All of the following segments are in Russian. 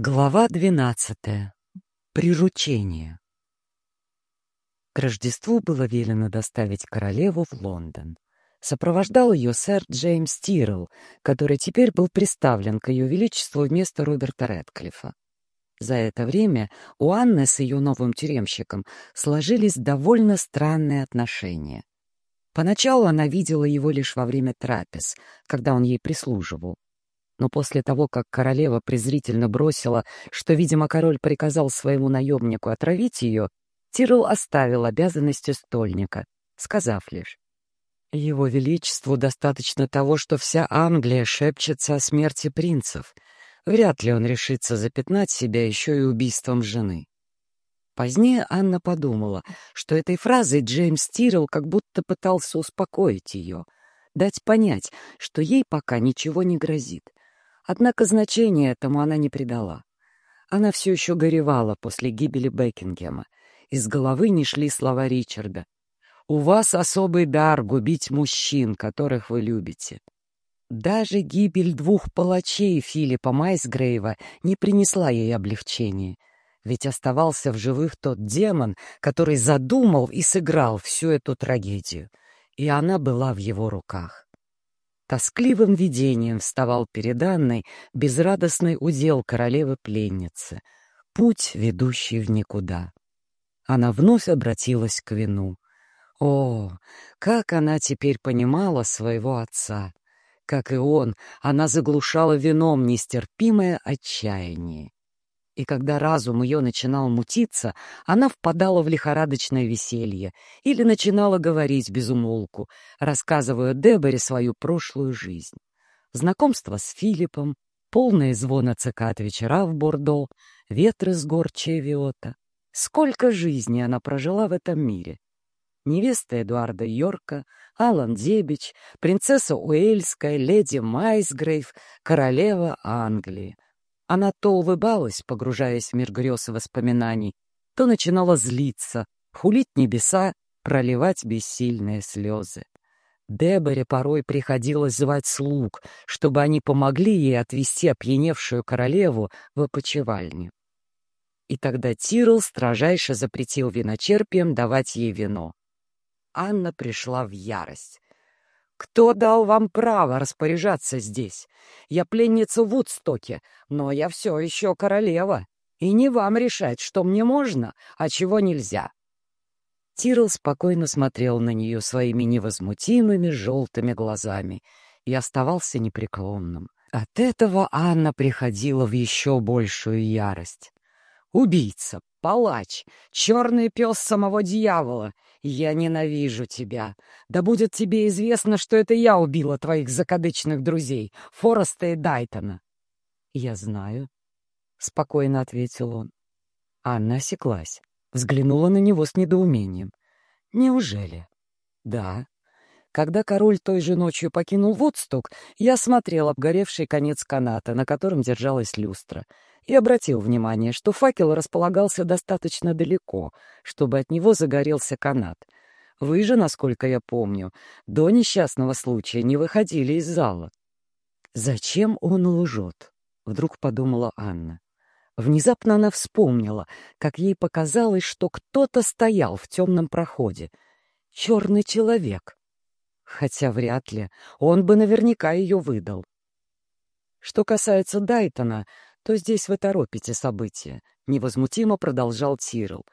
Глава двенадцатая. Приручение. К Рождеству было велено доставить королеву в Лондон. Сопровождал ее сэр Джеймс Тирл, который теперь был представлен к ее величеству вместо Роберта Рэдклиффа. За это время у Анны с ее новым тюремщиком сложились довольно странные отношения. Поначалу она видела его лишь во время трапез, когда он ей прислуживал. Но после того, как королева презрительно бросила, что, видимо, король приказал своему наемнику отравить ее, Тирл оставил обязанности стольника, сказав лишь, «Его Величеству достаточно того, что вся Англия шепчется о смерти принцев. Вряд ли он решится запятнать себя еще и убийством жены». Позднее Анна подумала, что этой фразой Джеймс Тирл как будто пытался успокоить ее, дать понять, что ей пока ничего не грозит. Однако значения этому она не придала. Она все еще горевала после гибели Бекингема. Из головы не шли слова Ричарда. «У вас особый дар губить мужчин, которых вы любите». Даже гибель двух палачей Филиппа Майсгрейва не принесла ей облегчения. Ведь оставался в живых тот демон, который задумал и сыграл всю эту трагедию. И она была в его руках. Тоскливым видением вставал перед Анной безрадостный удел королевы-пленницы, путь, ведущий в никуда. Она вновь обратилась к вину. О, как она теперь понимала своего отца! Как и он, она заглушала вином нестерпимое отчаяние и когда разум ее начинал мутиться, она впадала в лихорадочное веселье или начинала говорить без умолку, рассказывая Деборе свою прошлую жизнь. Знакомство с Филиппом, полное звона цикад вечера в Бордо, ветры с гор Чевиота. Сколько жизней она прожила в этом мире! Невеста Эдуарда Йорка, Алан Дебич, принцесса Уэльская, леди Майсгрейв, королева Англии — она то улыбалась, погружаясь в мир грез и воспоминаний, то начинала злиться, хулить небеса, проливать бессильные слезы. Деборе порой приходилось звать слуг, чтобы они помогли ей отвести опьяневшую королеву в опочивальню. И тогда Тирл строжайше запретил виночерпиям давать ей вино. Анна пришла в ярость. «Кто дал вам право распоряжаться здесь? Я пленница в Вудстоке, но я все еще королева, и не вам решать, что мне можно, а чего нельзя». Тирл спокойно смотрел на нее своими невозмутимыми желтыми глазами и оставался непреклонным. От этого Анна приходила в еще большую ярость. «Убийца, палач, черный пес самого дьявола — «Я ненавижу тебя. Да будет тебе известно, что это я убила твоих закадычных друзей, Фореста и Дайтона». «Я знаю», — спокойно ответил он. Анна осеклась, взглянула на него с недоумением. «Неужели?» «Да. Когда король той же ночью покинул Вудсток, я смотрел обгоревший конец каната, на котором держалась люстра и обратил внимание, что факел располагался достаточно далеко, чтобы от него загорелся канат. Вы же, насколько я помню, до несчастного случая не выходили из зала. «Зачем он лжет?» — вдруг подумала Анна. Внезапно она вспомнила, как ей показалось, что кто-то стоял в темном проходе. Черный человек. Хотя вряд ли, он бы наверняка ее выдал. Что касается Дайтона, то здесь вы торопите события», — невозмутимо продолжал Тирл.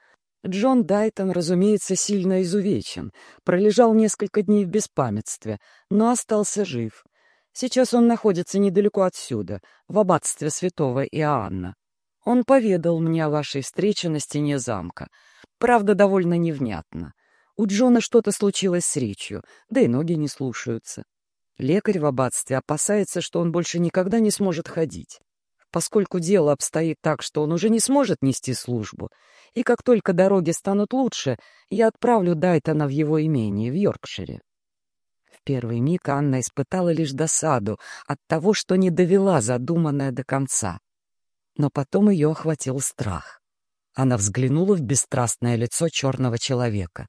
Джон Дайтон, разумеется, сильно изувечен, пролежал несколько дней в беспамятстве, но остался жив. Сейчас он находится недалеко отсюда, в аббатстве святого Иоанна. Он поведал мне о вашей встрече на стене замка. Правда, довольно невнятно. У Джона что-то случилось с речью, да и ноги не слушаются. Лекарь в аббатстве опасается, что он больше никогда не сможет ходить поскольку дело обстоит так, что он уже не сможет нести службу. И как только дороги станут лучше, я отправлю Дайтона в его имение в Йоркшире. В первый миг Анна испытала лишь досаду от того, что не довела задуманное до конца. Но потом ее охватил страх. Она взглянула в бесстрастное лицо черного человека.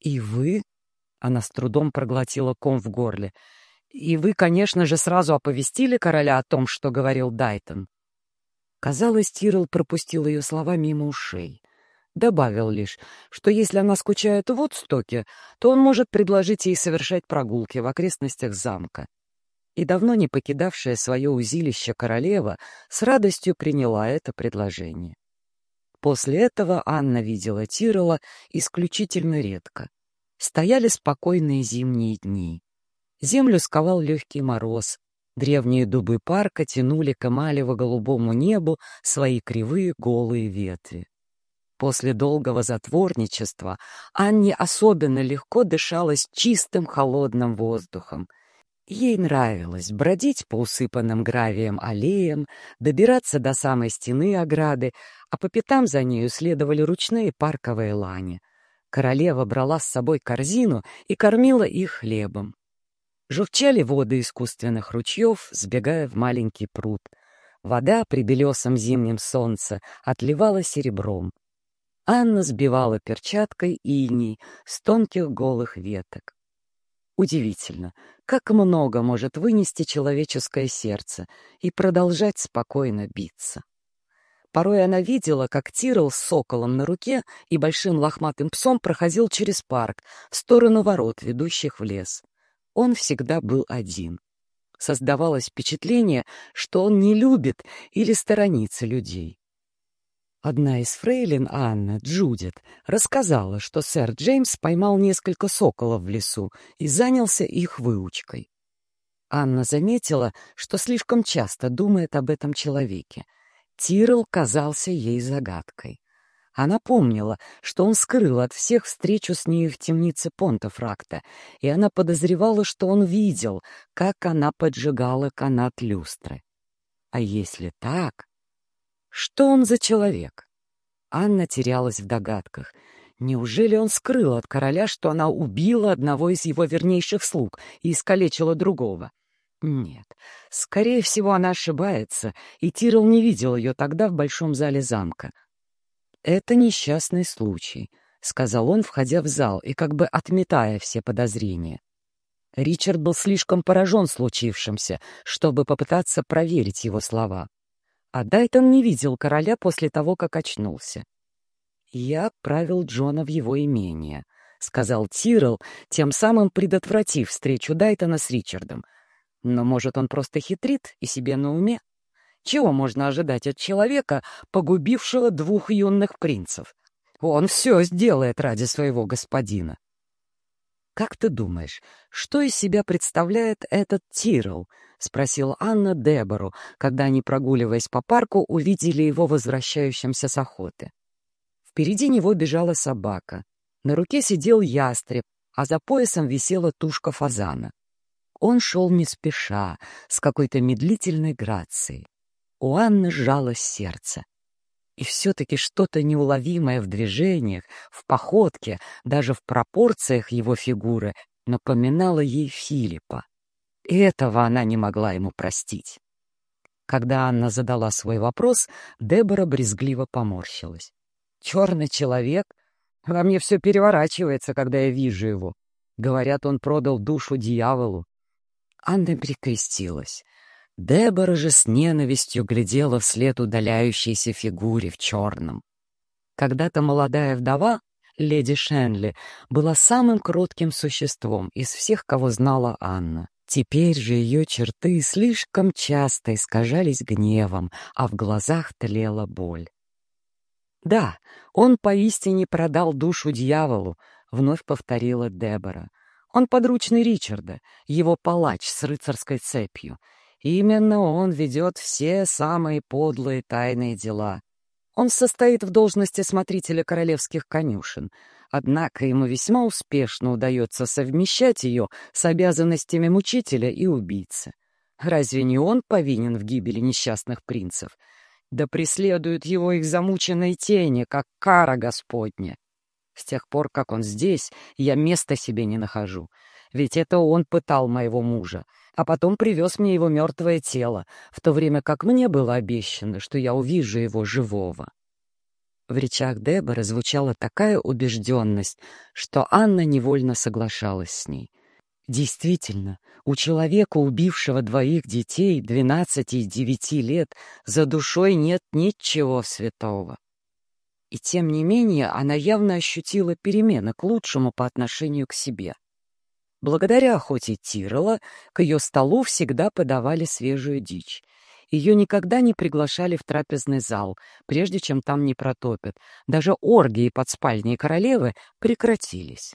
«И вы?» — она с трудом проглотила ком в горле — и вы, конечно же, сразу оповестили короля о том, что говорил Дайтон. Казалось, Тирл пропустил ее слова мимо ушей. Добавил лишь, что если она скучает в Удстоке, то он может предложить ей совершать прогулки в окрестностях замка. И давно не покидавшая свое узилище королева с радостью приняла это предложение. После этого Анна видела Тирола исключительно редко. Стояли спокойные зимние дни. Землю сковал легкий мороз. Древние дубы парка тянули к эмалево-голубому небу свои кривые голые ветви. После долгого затворничества Анне особенно легко дышалось чистым холодным воздухом. Ей нравилось бродить по усыпанным гравием аллеям, добираться до самой стены ограды, а по пятам за нею следовали ручные парковые лани. Королева брала с собой корзину и кормила их хлебом. Журчали воды искусственных ручьев, сбегая в маленький пруд. Вода при белесом зимнем солнце отливала серебром. Анна сбивала перчаткой иней с тонких голых веток. Удивительно, как много может вынести человеческое сердце и продолжать спокойно биться. Порой она видела, как Тирл с соколом на руке и большим лохматым псом проходил через парк в сторону ворот, ведущих в лес. Он всегда был один. Создавалось впечатление, что он не любит или сторонится людей. Одна из фрейлин Анна, Джудит, рассказала, что сэр Джеймс поймал несколько соколов в лесу и занялся их выучкой. Анна заметила, что слишком часто думает об этом человеке. Тирл казался ей загадкой. Она помнила, что он скрыл от всех встречу с ней в темнице Понтофракта, и она подозревала, что он видел, как она поджигала канат люстры. А если так, что он за человек? Анна терялась в догадках. Неужели он скрыл от короля, что она убила одного из его вернейших слуг и искалечила другого? Нет, скорее всего, она ошибается, и Тирл не видел ее тогда в большом зале замка. «Это несчастный случай», — сказал он, входя в зал и как бы отметая все подозрения. Ричард был слишком поражен случившимся, чтобы попытаться проверить его слова. А Дайтон не видел короля после того, как очнулся. «Я отправил Джона в его имение», — сказал Тирл, тем самым предотвратив встречу Дайтона с Ричардом. «Но, может, он просто хитрит и себе на уме? Чего можно ожидать от человека, погубившего двух юных принцев? Он все сделает ради своего господина». «Как ты думаешь, что из себя представляет этот Тирл?» — спросила Анна Дебору, когда они, прогуливаясь по парку, увидели его возвращающимся с охоты. Впереди него бежала собака. На руке сидел ястреб, а за поясом висела тушка фазана. Он шел не спеша, с какой-то медлительной грацией. У Анны сжалось сердце. И все-таки что-то неуловимое в движениях, в походке, даже в пропорциях его фигуры напоминало ей Филиппа. И этого она не могла ему простить. Когда Анна задала свой вопрос, Дебора брезгливо поморщилась. «Черный человек? Во мне все переворачивается, когда я вижу его. Говорят, он продал душу дьяволу». Анна прикрестилась. Дебора же с ненавистью глядела вслед удаляющейся фигуре в черном. Когда-то молодая вдова, леди Шенли, была самым кротким существом из всех, кого знала Анна. Теперь же ее черты слишком часто искажались гневом, а в глазах тлела боль. «Да, он поистине продал душу дьяволу», — вновь повторила Дебора. «Он подручный Ричарда, его палач с рыцарской цепью. Именно он ведет все самые подлые тайные дела. Он состоит в должности смотрителя королевских конюшен, однако ему весьма успешно удается совмещать ее с обязанностями мучителя и убийцы. Разве не он повинен в гибели несчастных принцев? Да преследуют его их замученные тени, как кара Господня. С тех пор, как он здесь, я места себе не нахожу. Ведь это он пытал моего мужа, а потом привез мне его мертвое тело, в то время как мне было обещано, что я увижу его живого. В речах Дебора звучала такая убежденность, что Анна невольно соглашалась с ней. Действительно, у человека, убившего двоих детей, двенадцати и девяти лет, за душой нет ничего святого. И тем не менее она явно ощутила перемены к лучшему по отношению к себе. Благодаря охоте Тирола к ее столу всегда подавали свежую дичь. Ее никогда не приглашали в трапезный зал, прежде чем там не протопят. Даже оргии под спальней королевы прекратились.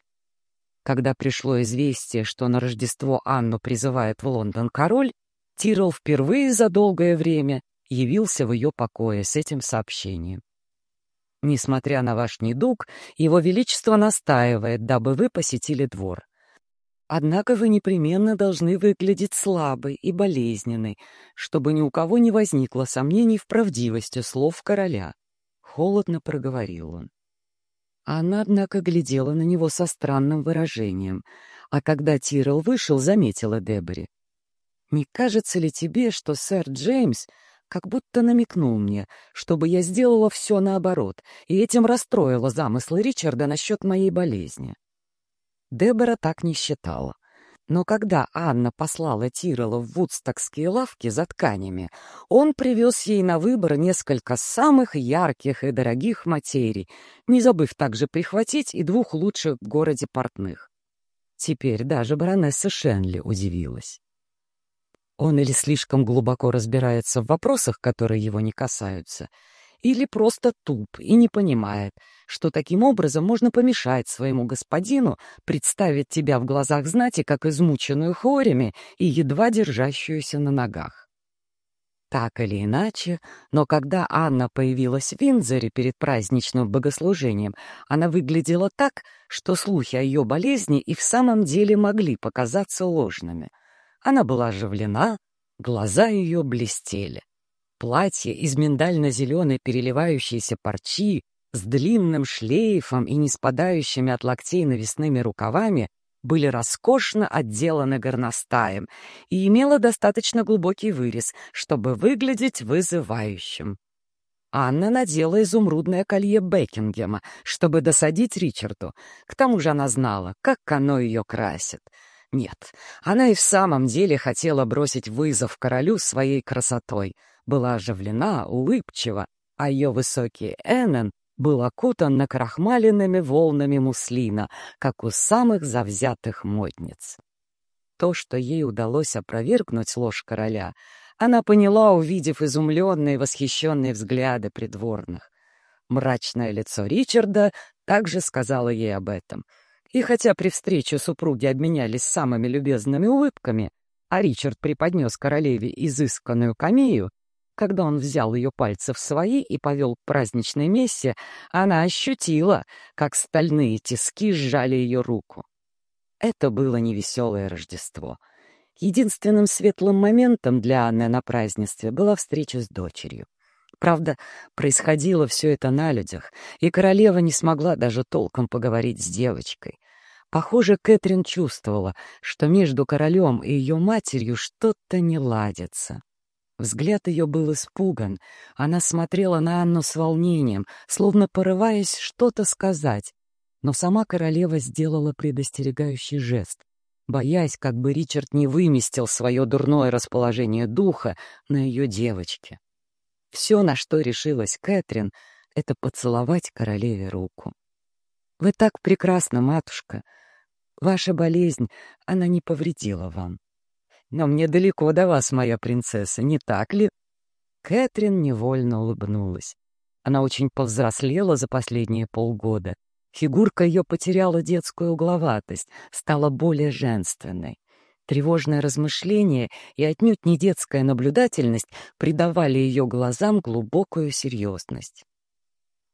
Когда пришло известие, что на Рождество Анну призывает в Лондон король, Тирол впервые за долгое время явился в ее покое с этим сообщением. Несмотря на ваш недуг, его величество настаивает, дабы вы посетили двор. Однако вы непременно должны выглядеть слабой и болезненной, чтобы ни у кого не возникло сомнений в правдивости слов короля. Холодно проговорил он. Она, однако, глядела на него со странным выражением, а когда Тирл вышел, заметила Дебори. «Не кажется ли тебе, что сэр Джеймс как будто намекнул мне, чтобы я сделала все наоборот, и этим расстроила замыслы Ричарда насчет моей болезни?» Дебора так не считала. Но когда Анна послала Тирола в вудстокские лавки за тканями, он привез ей на выбор несколько самых ярких и дорогих материй, не забыв также прихватить и двух лучших в городе портных. Теперь даже баронесса Шенли удивилась. Он или слишком глубоко разбирается в вопросах, которые его не касаются, или просто туп и не понимает, что таким образом можно помешать своему господину представить тебя в глазах знати как измученную хорями и едва держащуюся на ногах. Так или иначе, но когда Анна появилась в Винзоре перед праздничным богослужением, она выглядела так, что слухи о ее болезни и в самом деле могли показаться ложными. Она была оживлена, глаза ее блестели. Платье из миндально-зеленой переливающейся парчи с длинным шлейфом и не спадающими от локтей навесными рукавами были роскошно отделаны горностаем и имела достаточно глубокий вырез, чтобы выглядеть вызывающим. Анна надела изумрудное колье Бекингема, чтобы досадить Ричарду. К тому же она знала, как оно ее красит. Нет, она и в самом деле хотела бросить вызов королю своей красотой — была оживлена, улыбчива, а ее высокий Эннен был окутан накрахмаленными волнами муслина, как у самых завзятых модниц. То, что ей удалось опровергнуть ложь короля, она поняла, увидев изумленные восхищенные взгляды придворных. Мрачное лицо Ричарда также сказала ей об этом. И хотя при встрече супруги обменялись самыми любезными улыбками, а Ричард преподнес королеве изысканную камею, когда он взял ее пальцы в свои и повел к праздничной мессе, она ощутила, как стальные тиски сжали ее руку. Это было невеселое Рождество. Единственным светлым моментом для Анны на празднестве была встреча с дочерью. Правда, происходило все это на людях, и королева не смогла даже толком поговорить с девочкой. Похоже, Кэтрин чувствовала, что между королем и ее матерью что-то не ладится. Взгляд ее был испуган. Она смотрела на Анну с волнением, словно порываясь что-то сказать. Но сама королева сделала предостерегающий жест, боясь, как бы Ричард не выместил свое дурное расположение духа на ее девочке. Все, на что решилась Кэтрин, — это поцеловать королеве руку. «Вы так прекрасна, матушка. Ваша болезнь, она не повредила вам. Но мне далеко до вас, моя принцесса, не так ли?» Кэтрин невольно улыбнулась. Она очень повзрослела за последние полгода. Фигурка ее потеряла детскую угловатость, стала более женственной. Тревожное размышление и отнюдь не детская наблюдательность придавали ее глазам глубокую серьезность.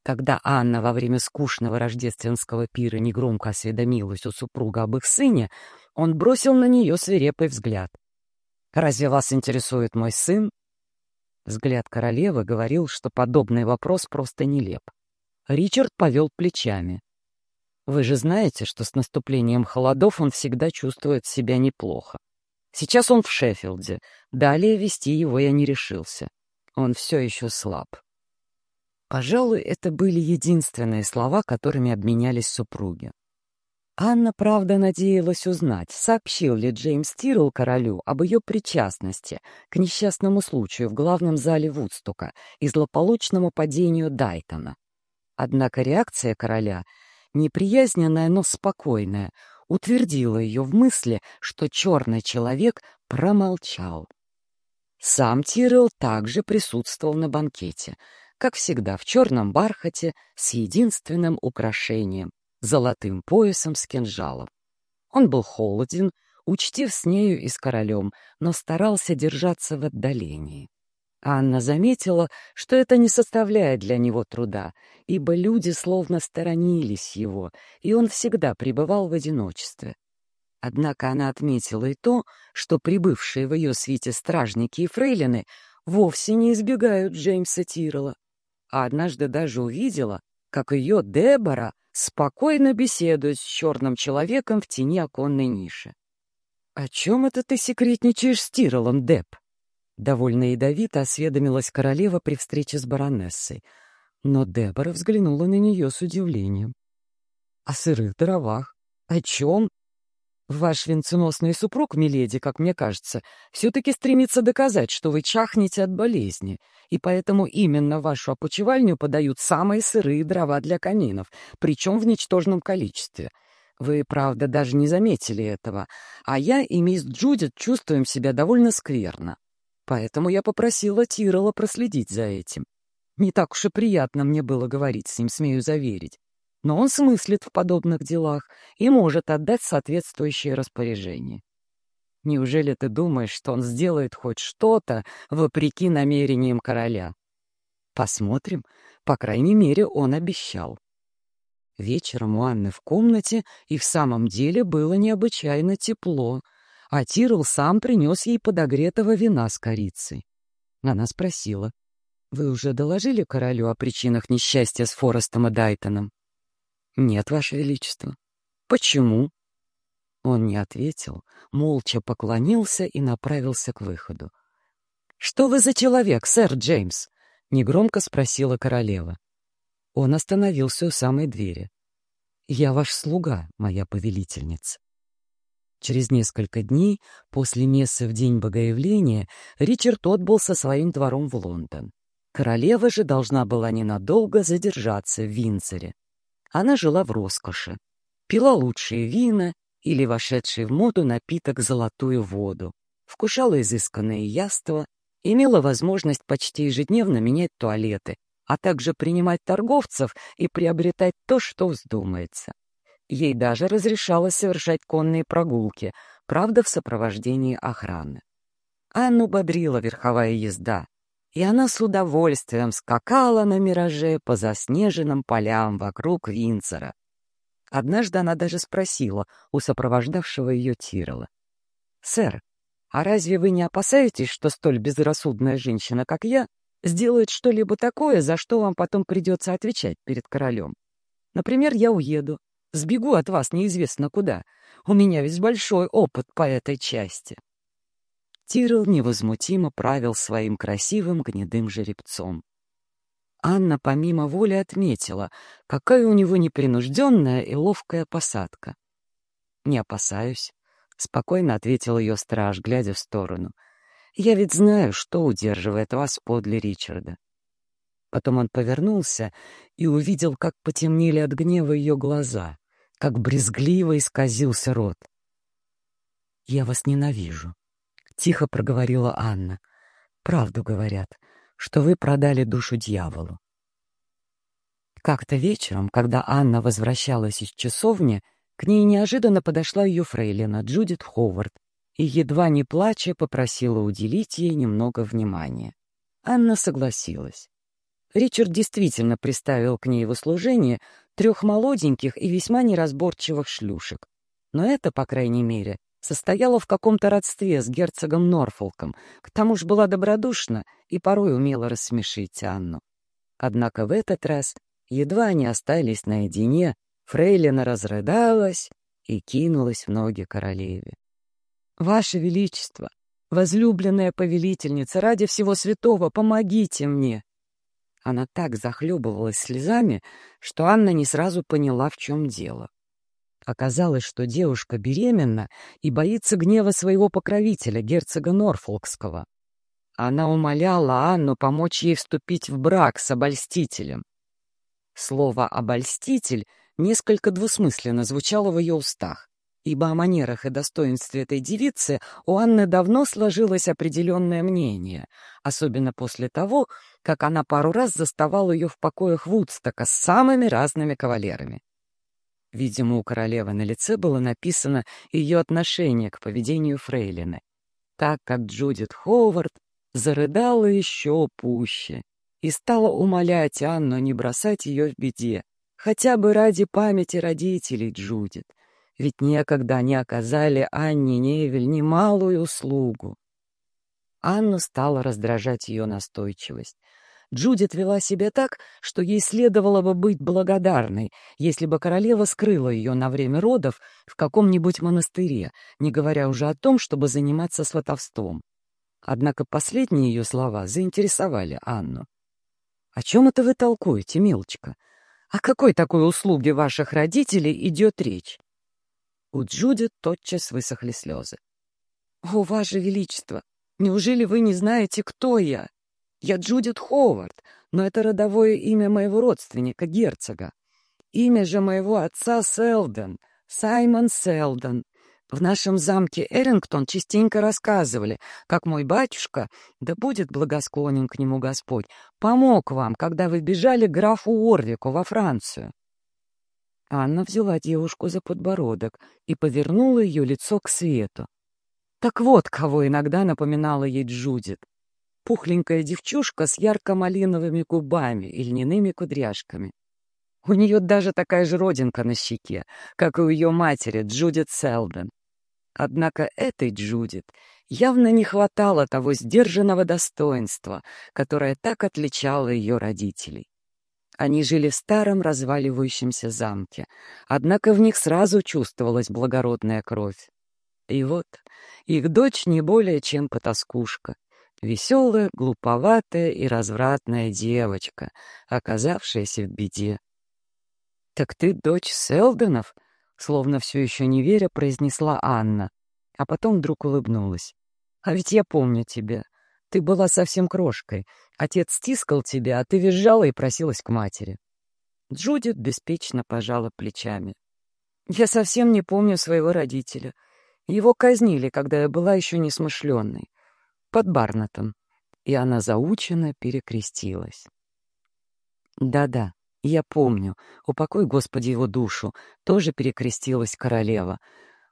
Когда Анна во время скучного рождественского пира негромко осведомилась у супруга об их сыне, он бросил на нее свирепый взгляд. «Разве вас интересует мой сын?» Взгляд королевы говорил, что подобный вопрос просто нелеп. Ричард повел плечами. «Вы же знаете, что с наступлением холодов он всегда чувствует себя неплохо. Сейчас он в Шеффилде. Далее вести его я не решился. Он все еще слаб». Пожалуй, это были единственные слова, которыми обменялись супруги. Анна, правда, надеялась узнать, сообщил ли Джеймс Тирл королю об ее причастности к несчастному случаю в главном зале Вудстука и злополучному падению Дайтона. Однако реакция короля, неприязненная, но спокойная, утвердила ее в мысли, что черный человек промолчал. Сам Тирл также присутствовал на банкете, как всегда в черном бархате с единственным украшением золотым поясом с кинжалом. Он был холоден, учтив с нею и с королем, но старался держаться в отдалении. Анна заметила, что это не составляет для него труда, ибо люди словно сторонились его, и он всегда пребывал в одиночестве. Однако она отметила и то, что прибывшие в ее свите стражники и фрейлины вовсе не избегают Джеймса Тирола, а однажды даже увидела, как ее Дебора спокойно беседует с черным человеком в тени оконной ниши. «О чем это ты секретничаешь с Тиролом, Деб?» Довольно ядовито осведомилась королева при встрече с баронессой, но Дебора взглянула на нее с удивлением. «О сырых дровах? О чем? Ваш венценосный супруг, миледи, как мне кажется, все-таки стремится доказать, что вы чахнете от болезни, и поэтому именно вашу опочивальню подают самые сырые дрова для каминов, причем в ничтожном количестве. Вы, правда, даже не заметили этого, а я и мисс Джудит чувствуем себя довольно скверно. Поэтому я попросила Тирола проследить за этим. Не так уж и приятно мне было говорить с ним, смею заверить но он смыслит в подобных делах и может отдать соответствующее распоряжение. Неужели ты думаешь, что он сделает хоть что-то вопреки намерениям короля? Посмотрим. По крайней мере, он обещал. Вечером у Анны в комнате и в самом деле было необычайно тепло, а Тирл сам принес ей подогретого вина с корицей. Она спросила, «Вы уже доложили королю о причинах несчастья с Форестом и Дайтоном?» «Нет, Ваше Величество». «Почему?» Он не ответил, молча поклонился и направился к выходу. «Что вы за человек, сэр Джеймс?» — негромко спросила королева. Он остановился у самой двери. «Я ваш слуга, моя повелительница». Через несколько дней после мессы в день Богоявления Ричард отбыл со своим двором в Лондон. Королева же должна была ненадолго задержаться в Винзоре. Она жила в роскоши, пила лучшие вина или вошедший в моду напиток «золотую воду», вкушала изысканные яства, имела возможность почти ежедневно менять туалеты, а также принимать торговцев и приобретать то, что вздумается. Ей даже разрешалось совершать конные прогулки, правда, в сопровождении охраны. Анну бодрила верховая езда, и она с удовольствием скакала на мираже по заснеженным полям вокруг Винцера. Однажды она даже спросила у сопровождавшего ее Тирола. «Сэр, а разве вы не опасаетесь, что столь безрассудная женщина, как я, сделает что-либо такое, за что вам потом придется отвечать перед королем? Например, я уеду, сбегу от вас неизвестно куда. У меня ведь большой опыт по этой части». Тирл невозмутимо правил своим красивым гнедым жеребцом. Анна помимо воли отметила, какая у него непринужденная и ловкая посадка. «Не опасаюсь», — спокойно ответил ее страж, глядя в сторону. «Я ведь знаю, что удерживает вас подле Ричарда». Потом он повернулся и увидел, как потемнели от гнева ее глаза, как брезгливо исказился рот. «Я вас ненавижу», тихо проговорила Анна. Правду говорят, что вы продали душу дьяволу. Как-то вечером, когда Анна возвращалась из часовни, к ней неожиданно подошла ее фрейлина Джудит Ховард и, едва не плача, попросила уделить ей немного внимания. Анна согласилась. Ричард действительно приставил к ней в услужение трех молоденьких и весьма неразборчивых шлюшек. Но это, по крайней мере, состояла в каком-то родстве с герцогом Норфолком, к тому же была добродушна и порой умела рассмешить Анну. Однако в этот раз, едва они остались наедине, Фрейлина разрыдалась и кинулась в ноги королеве. «Ваше Величество, возлюбленная повелительница, ради всего святого, помогите мне!» Она так захлебывалась слезами, что Анна не сразу поняла, в чем дело. Оказалось, что девушка беременна и боится гнева своего покровителя, герцога Норфолкского. Она умоляла Анну помочь ей вступить в брак с обольстителем. Слово «обольститель» несколько двусмысленно звучало в ее устах, ибо о манерах и достоинстве этой девицы у Анны давно сложилось определенное мнение, особенно после того, как она пару раз заставала ее в покоях Вудстока с самыми разными кавалерами. Видимо, у королевы на лице было написано ее отношение к поведению Фрейлины, так как Джудит Ховард зарыдала еще пуще и стала умолять Анну не бросать ее в беде, хотя бы ради памяти родителей Джудит, ведь некогда они оказали Анне Невель немалую услугу. Анну стала раздражать ее настойчивость. Джудит вела себя так, что ей следовало бы быть благодарной, если бы королева скрыла ее на время родов в каком-нибудь монастыре, не говоря уже о том, чтобы заниматься сватовством. Однако последние ее слова заинтересовали Анну. «О чем это вы толкуете, милочка? О какой такой услуге ваших родителей идет речь?» У Джуди тотчас высохли слезы. «О, ваше величество! Неужели вы не знаете, кто я? Я Джудит Ховард, но это родовое имя моего родственника, герцога. Имя же моего отца Селден, Саймон Селден, в нашем замке Эрингтон частенько рассказывали, как мой батюшка, да будет благосклонен к нему Господь, помог вам, когда вы бежали к графу Орвику во Францию. Анна взяла девушку за подбородок и повернула ее лицо к свету. Так вот, кого иногда напоминала ей Джудит. Пухленькая девчушка с ярко-малиновыми губами и льняными кудряшками. У нее даже такая же родинка на щеке, как и у ее матери, Джудит Селден. Однако этой Джудит явно не хватало того сдержанного достоинства, которое так отличало ее родителей. Они жили в старом разваливающемся замке, однако в них сразу чувствовалась благородная кровь. И вот их дочь не более чем потаскушка, веселая, глуповатая и развратная девочка, оказавшаяся в беде. «Так ты дочь Селденов?» Словно все еще не веря, произнесла Анна, а потом вдруг улыбнулась. «А ведь я помню тебя. Ты была совсем крошкой. Отец стискал тебя, а ты визжала и просилась к матери». Джудит беспечно пожала плечами. «Я совсем не помню своего родителя. Его казнили, когда я была еще несмышленной. Под Барнатом». И она заученно перекрестилась. «Да-да, я помню, упокой, Господи, его душу, тоже перекрестилась королева.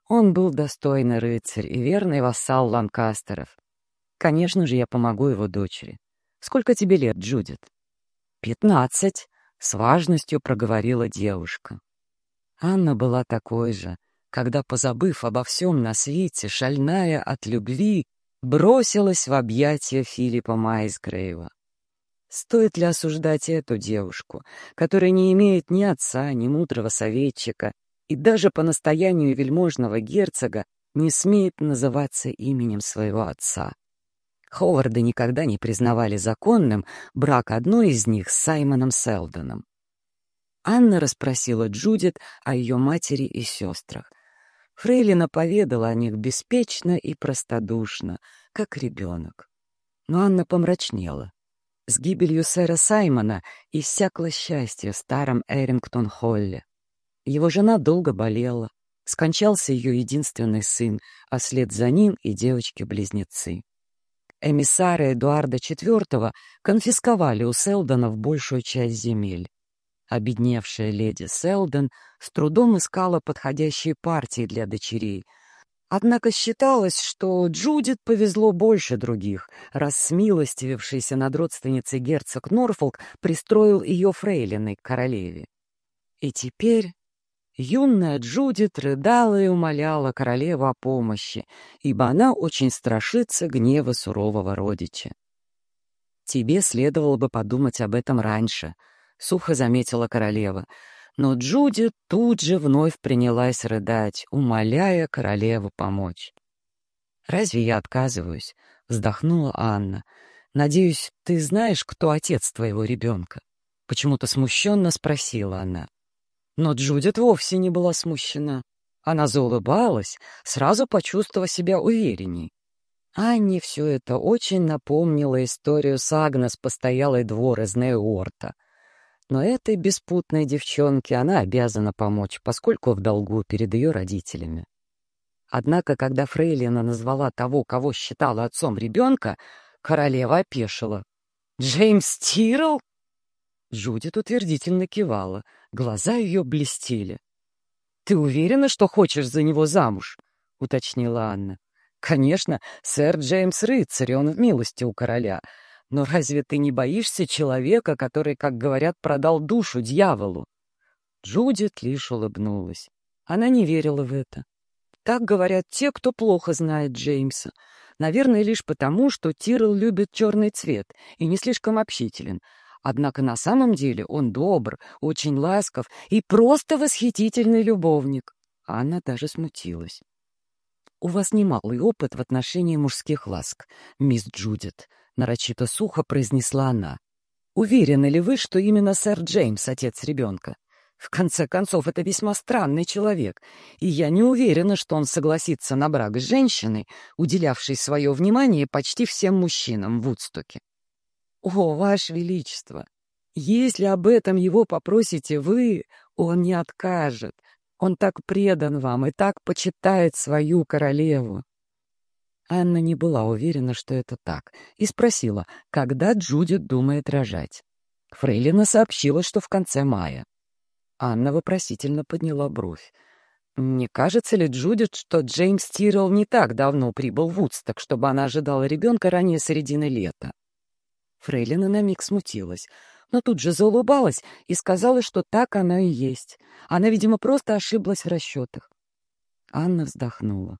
Он был достойный рыцарь и верный вассал Ланкастеров. Конечно же, я помогу его дочери. Сколько тебе лет, Джудит? Пятнадцать, с важностью проговорила девушка. Анна была такой же, когда, позабыв обо всем на свете, шальная от любви, бросилась в объятия Филиппа Майсгрейва. Стоит ли осуждать эту девушку, которая не имеет ни отца, ни мудрого советчика, и даже по настоянию вельможного герцога не смеет называться именем своего отца? Ховарды никогда не признавали законным брак одной из них с Саймоном Селдоном. Анна расспросила Джудит о ее матери и сестрах. Фрейлина поведала о них беспечно и простодушно, как ребенок. Но Анна помрачнела. С гибелью сэра Саймона иссякло счастье в старом Эрингтон-Холле. Его жена долго болела, скончался ее единственный сын, а след за ним и девочки-близнецы. Эмиссары Эдуарда IV конфисковали у Селдонов большую часть земель. Обедневшая леди Селдон с трудом искала подходящие партии для дочерей — Однако считалось, что Джудит повезло больше других, раз смилостивившийся над родственницей герцог Норфолк пристроил ее фрейлиной к королеве. И теперь юная Джудит рыдала и умоляла королеву о помощи, ибо она очень страшится гнева сурового родича. «Тебе следовало бы подумать об этом раньше», — сухо заметила королева, — но Джуди тут же вновь принялась рыдать, умоляя королеву помочь. «Разве я отказываюсь?» — вздохнула Анна. «Надеюсь, ты знаешь, кто отец твоего ребенка?» Почему-то смущенно спросила она. Но Джудит вовсе не была смущена. Она заулыбалась, сразу почувствовав себя уверенней. Анне все это очень напомнило историю с Агнес постоялый двор из Неуорта. Но этой беспутной девчонке она обязана помочь, поскольку в долгу перед ее родителями. Однако, когда Фрейлина назвала того, кого считала отцом ребенка, королева опешила. «Джеймс Тирл?» Джудит утвердительно кивала, глаза ее блестели. «Ты уверена, что хочешь за него замуж?» — уточнила Анна. «Конечно, сэр Джеймс рыцарь, он в милости у короля. Но разве ты не боишься человека, который, как говорят, продал душу дьяволу?» Джудит лишь улыбнулась. Она не верила в это. Так говорят те, кто плохо знает Джеймса. Наверное, лишь потому, что Тирл любит черный цвет и не слишком общителен. Однако на самом деле он добр, очень ласков и просто восхитительный любовник. Анна даже смутилась. «У вас немалый опыт в отношении мужских ласк, мисс Джудит», — нарочито сухо произнесла она. «Уверены ли вы, что именно сэр Джеймс — отец ребенка?» В конце концов, это весьма странный человек, и я не уверена, что он согласится на брак с женщиной, уделявшей свое внимание почти всем мужчинам в Вудстоке. О, Ваше Величество! Если об этом его попросите вы, он не откажет. Он так предан вам и так почитает свою королеву. Анна не была уверена, что это так, и спросила, когда Джудит думает рожать. Фрейлина сообщила, что в конце мая. Анна вопросительно подняла бровь. «Не кажется ли Джудит, что Джеймс Тиррелл не так давно прибыл в Вудсток, чтобы она ожидала ребенка ранее середины лета?» Фрейлина на миг смутилась, но тут же заулыбалась и сказала, что так она и есть. Она, видимо, просто ошиблась в расчетах. Анна вздохнула.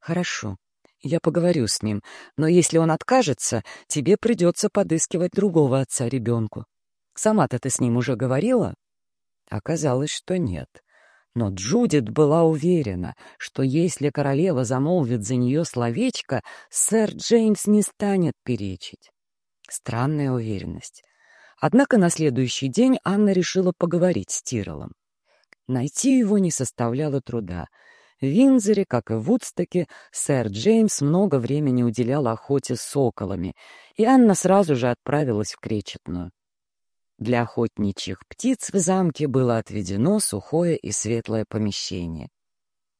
«Хорошо, я поговорю с ним, но если он откажется, тебе придется подыскивать другого отца ребенку. Сама-то ты с ним уже говорила?» Оказалось, что нет. Но Джудит была уверена, что если королева замолвит за нее словечко, сэр Джеймс не станет перечить. Странная уверенность. Однако на следующий день Анна решила поговорить с Тиролом. Найти его не составляло труда. В Винзоре, как и в Вудстоке, сэр Джеймс много времени уделял охоте с соколами, и Анна сразу же отправилась в Кречетную. Для охотничьих птиц в замке было отведено сухое и светлое помещение.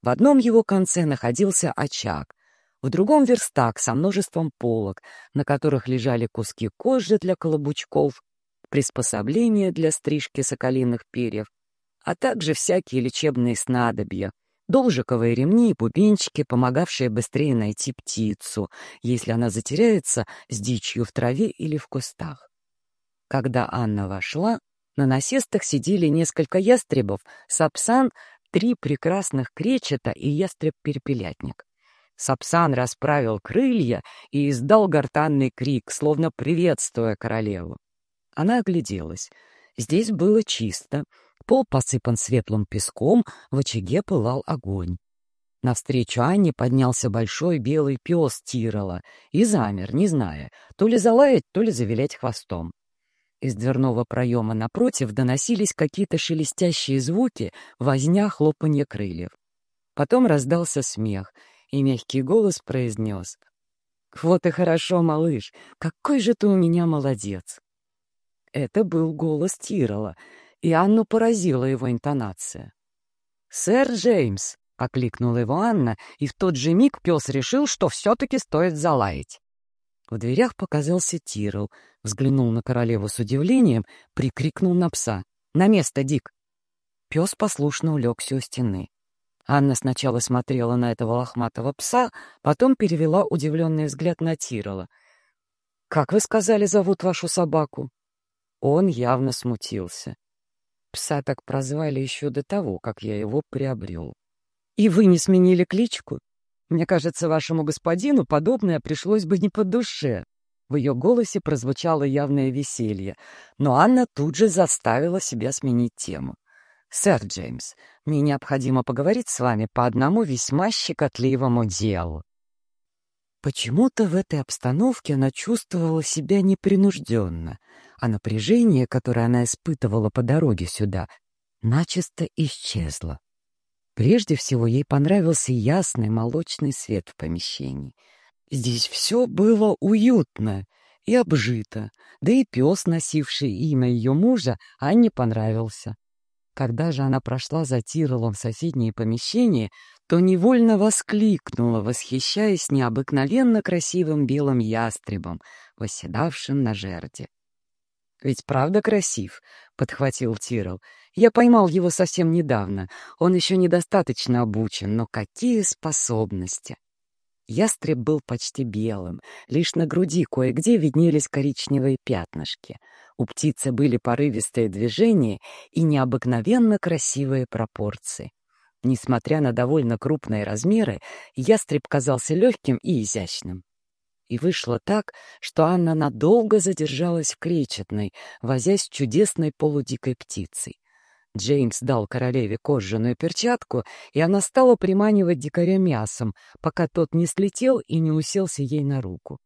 В одном его конце находился очаг, в другом — верстак со множеством полок, на которых лежали куски кожи для колобучков, приспособления для стрижки соколиных перьев, а также всякие лечебные снадобья, должиковые ремни и бубенчики, помогавшие быстрее найти птицу, если она затеряется с дичью в траве или в кустах. Когда Анна вошла, на насестах сидели несколько ястребов, сапсан, три прекрасных кречета и ястреб-перепелятник. Сапсан расправил крылья и издал гортанный крик, словно приветствуя королеву. Она огляделась. Здесь было чисто, пол посыпан светлым песком, в очаге пылал огонь. Навстречу Анне поднялся большой белый пес Тирола и замер, не зная, то ли залаять, то ли завилять хвостом. Из дверного проема напротив доносились какие-то шелестящие звуки, возня, хлопанье крыльев. Потом раздался смех, и мягкий голос произнес. «Вот и хорошо, малыш, какой же ты у меня молодец!» Это был голос Тирола, и Анну поразила его интонация. «Сэр Джеймс!» — окликнула его Анна, и в тот же миг пес решил, что все-таки стоит залаять. В дверях показался Тирл, взглянул на королеву с удивлением, прикрикнул на пса. «На место, Дик!» Пес послушно улегся у стены. Анна сначала смотрела на этого лохматого пса, потом перевела удивленный взгляд на Тирола. «Как вы сказали, зовут вашу собаку?» Он явно смутился. Пса так прозвали еще до того, как я его приобрел. «И вы не сменили кличку?» Мне кажется, вашему господину подобное пришлось бы не по душе». В ее голосе прозвучало явное веселье, но Анна тут же заставила себя сменить тему. «Сэр Джеймс, мне необходимо поговорить с вами по одному весьма щекотливому делу». Почему-то в этой обстановке она чувствовала себя непринужденно, а напряжение, которое она испытывала по дороге сюда, начисто исчезла. Прежде всего ей понравился ясный молочный свет в помещении. Здесь все было уютно и обжито, да и пес, носивший имя ее мужа, Анне понравился. Когда же она прошла за Тиролом в соседнее помещение, то невольно воскликнула, восхищаясь необыкновенно красивым белым ястребом, восседавшим на жерде. «Ведь правда красив?» — подхватил Тирол. «Я поймал его совсем недавно. Он еще недостаточно обучен, но какие способности!» Ястреб был почти белым, лишь на груди кое-где виднелись коричневые пятнышки. У птицы были порывистые движения и необыкновенно красивые пропорции. Несмотря на довольно крупные размеры, ястреб казался легким и изящным. И вышло так, что Анна надолго задержалась в Кречетной, возясь с чудесной полудикой птицей. Джеймс дал королеве кожаную перчатку, и она стала приманивать дикаря мясом, пока тот не слетел и не уселся ей на руку.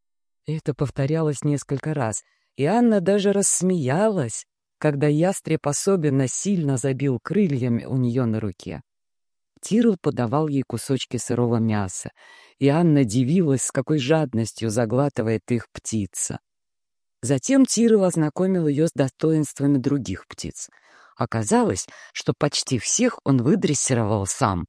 Это повторялось несколько раз, и Анна даже рассмеялась, когда ястреб особенно сильно забил крыльями у нее на руке. Тирл подавал ей кусочки сырого мяса, и Анна дивилась, с какой жадностью заглатывает их птица. Затем Тирл ознакомил ее с достоинствами других птиц — Оказалось, что почти всех он выдрессировал сам.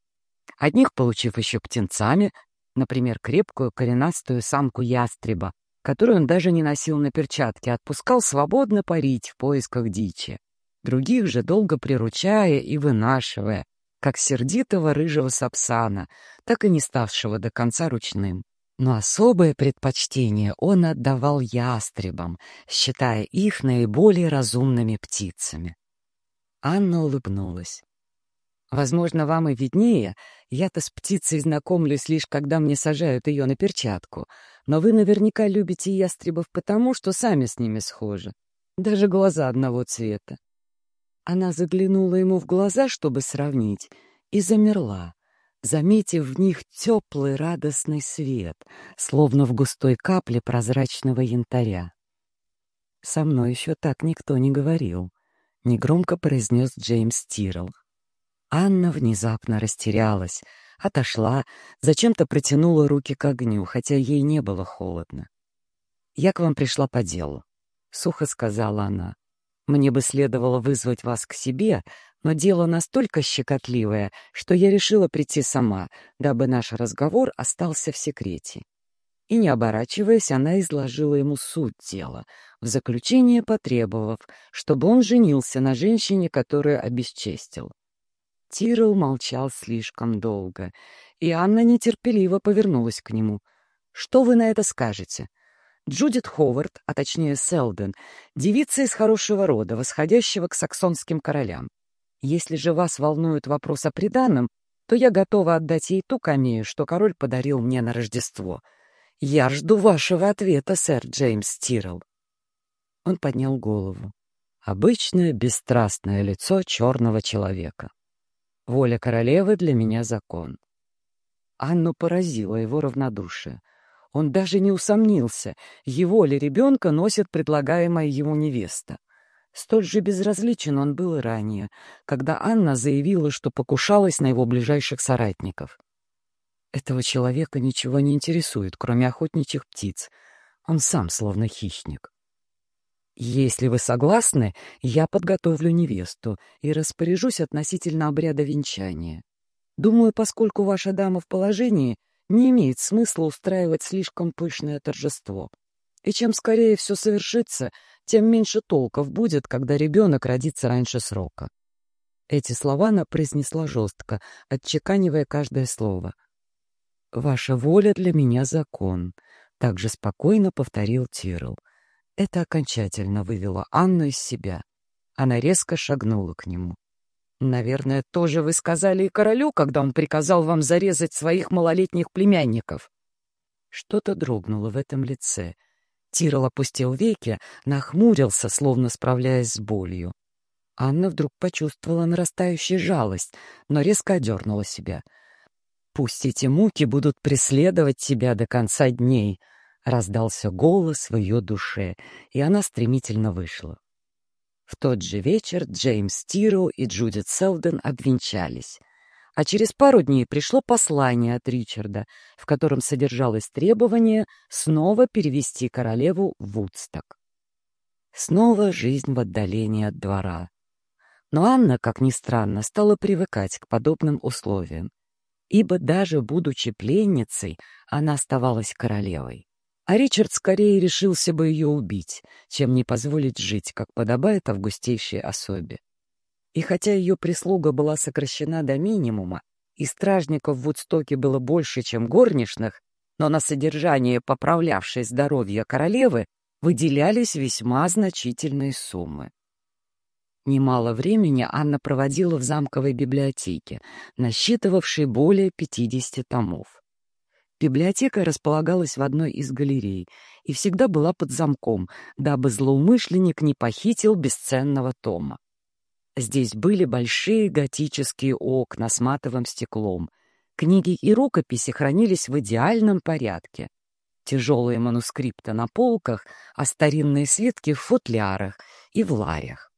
Одних получив еще птенцами, например, крепкую коренастую самку ястреба, которую он даже не носил на перчатке, отпускал свободно парить в поисках дичи. Других же долго приручая и вынашивая, как сердитого рыжего сапсана, так и не ставшего до конца ручным. Но особое предпочтение он отдавал ястребам, считая их наиболее разумными птицами. Анна улыбнулась. «Возможно, вам и виднее. Я-то с птицей знакомлюсь лишь, когда мне сажают ее на перчатку. Но вы наверняка любите ястребов потому, что сами с ними схожи. Даже глаза одного цвета». Она заглянула ему в глаза, чтобы сравнить, и замерла, заметив в них теплый радостный свет, словно в густой капле прозрачного янтаря. «Со мной еще так никто не говорил». — негромко произнес Джеймс Тирл. Анна внезапно растерялась, отошла, зачем-то протянула руки к огню, хотя ей не было холодно. «Я к вам пришла по делу», — сухо сказала она. «Мне бы следовало вызвать вас к себе, но дело настолько щекотливое, что я решила прийти сама, дабы наш разговор остался в секрете». И, не оборачиваясь, она изложила ему суть дела, в заключение потребовав, чтобы он женился на женщине, которую обесчестил. Тирл молчал слишком долго, и Анна нетерпеливо повернулась к нему. «Что вы на это скажете?» Джудит Ховард, а точнее Селден, девица из хорошего рода, восходящего к саксонским королям. Если же вас волнует вопрос о приданом, то я готова отдать ей ту камею, что король подарил мне на Рождество — «Я жду вашего ответа, сэр Джеймс Тирл». Он поднял голову. Обычное бесстрастное лицо черного человека. Воля королевы для меня закон. Анну поразило его равнодушие. Он даже не усомнился, его ли ребенка носит предлагаемая ему невеста. Столь же безразличен он был и ранее, когда Анна заявила, что покушалась на его ближайших соратников. Этого человека ничего не интересует, кроме охотничьих птиц. Он сам словно хищник. Если вы согласны, я подготовлю невесту и распоряжусь относительно обряда венчания. Думаю, поскольку ваша дама в положении, не имеет смысла устраивать слишком пышное торжество. И чем скорее все совершится, тем меньше толков будет, когда ребенок родится раньше срока. Эти слова она произнесла жестко, отчеканивая каждое слово — «Ваша воля для меня закон», — также спокойно повторил Тирл. Это окончательно вывело Анну из себя. Она резко шагнула к нему. «Наверное, тоже вы сказали и королю, когда он приказал вам зарезать своих малолетних племянников». Что-то дрогнуло в этом лице. Тирл опустил веки, нахмурился, словно справляясь с болью. Анна вдруг почувствовала нарастающую жалость, но резко одернула себя — Пусть эти муки будут преследовать тебя до конца дней, — раздался голос в ее душе, и она стремительно вышла. В тот же вечер Джеймс Тироу и Джудит Селден обвенчались. А через пару дней пришло послание от Ричарда, в котором содержалось требование снова перевести королеву в Вудсток. Снова жизнь в отдалении от двора. Но Анна, как ни странно, стала привыкать к подобным условиям, ибо даже будучи пленницей, она оставалась королевой. А Ричард скорее решился бы ее убить, чем не позволить жить, как подобает августейшей особе. И хотя ее прислуга была сокращена до минимума, и стражников в Вудстоке было больше, чем горничных, но на содержание поправлявшей здоровье королевы выделялись весьма значительные суммы. Немало времени Анна проводила в замковой библиотеке, насчитывавшей более 50 томов. Библиотека располагалась в одной из галерей и всегда была под замком, дабы злоумышленник не похитил бесценного тома. Здесь были большие готические окна с матовым стеклом. Книги и рукописи хранились в идеальном порядке. Тяжелые манускрипты на полках, а старинные свитки в футлярах и в ларях.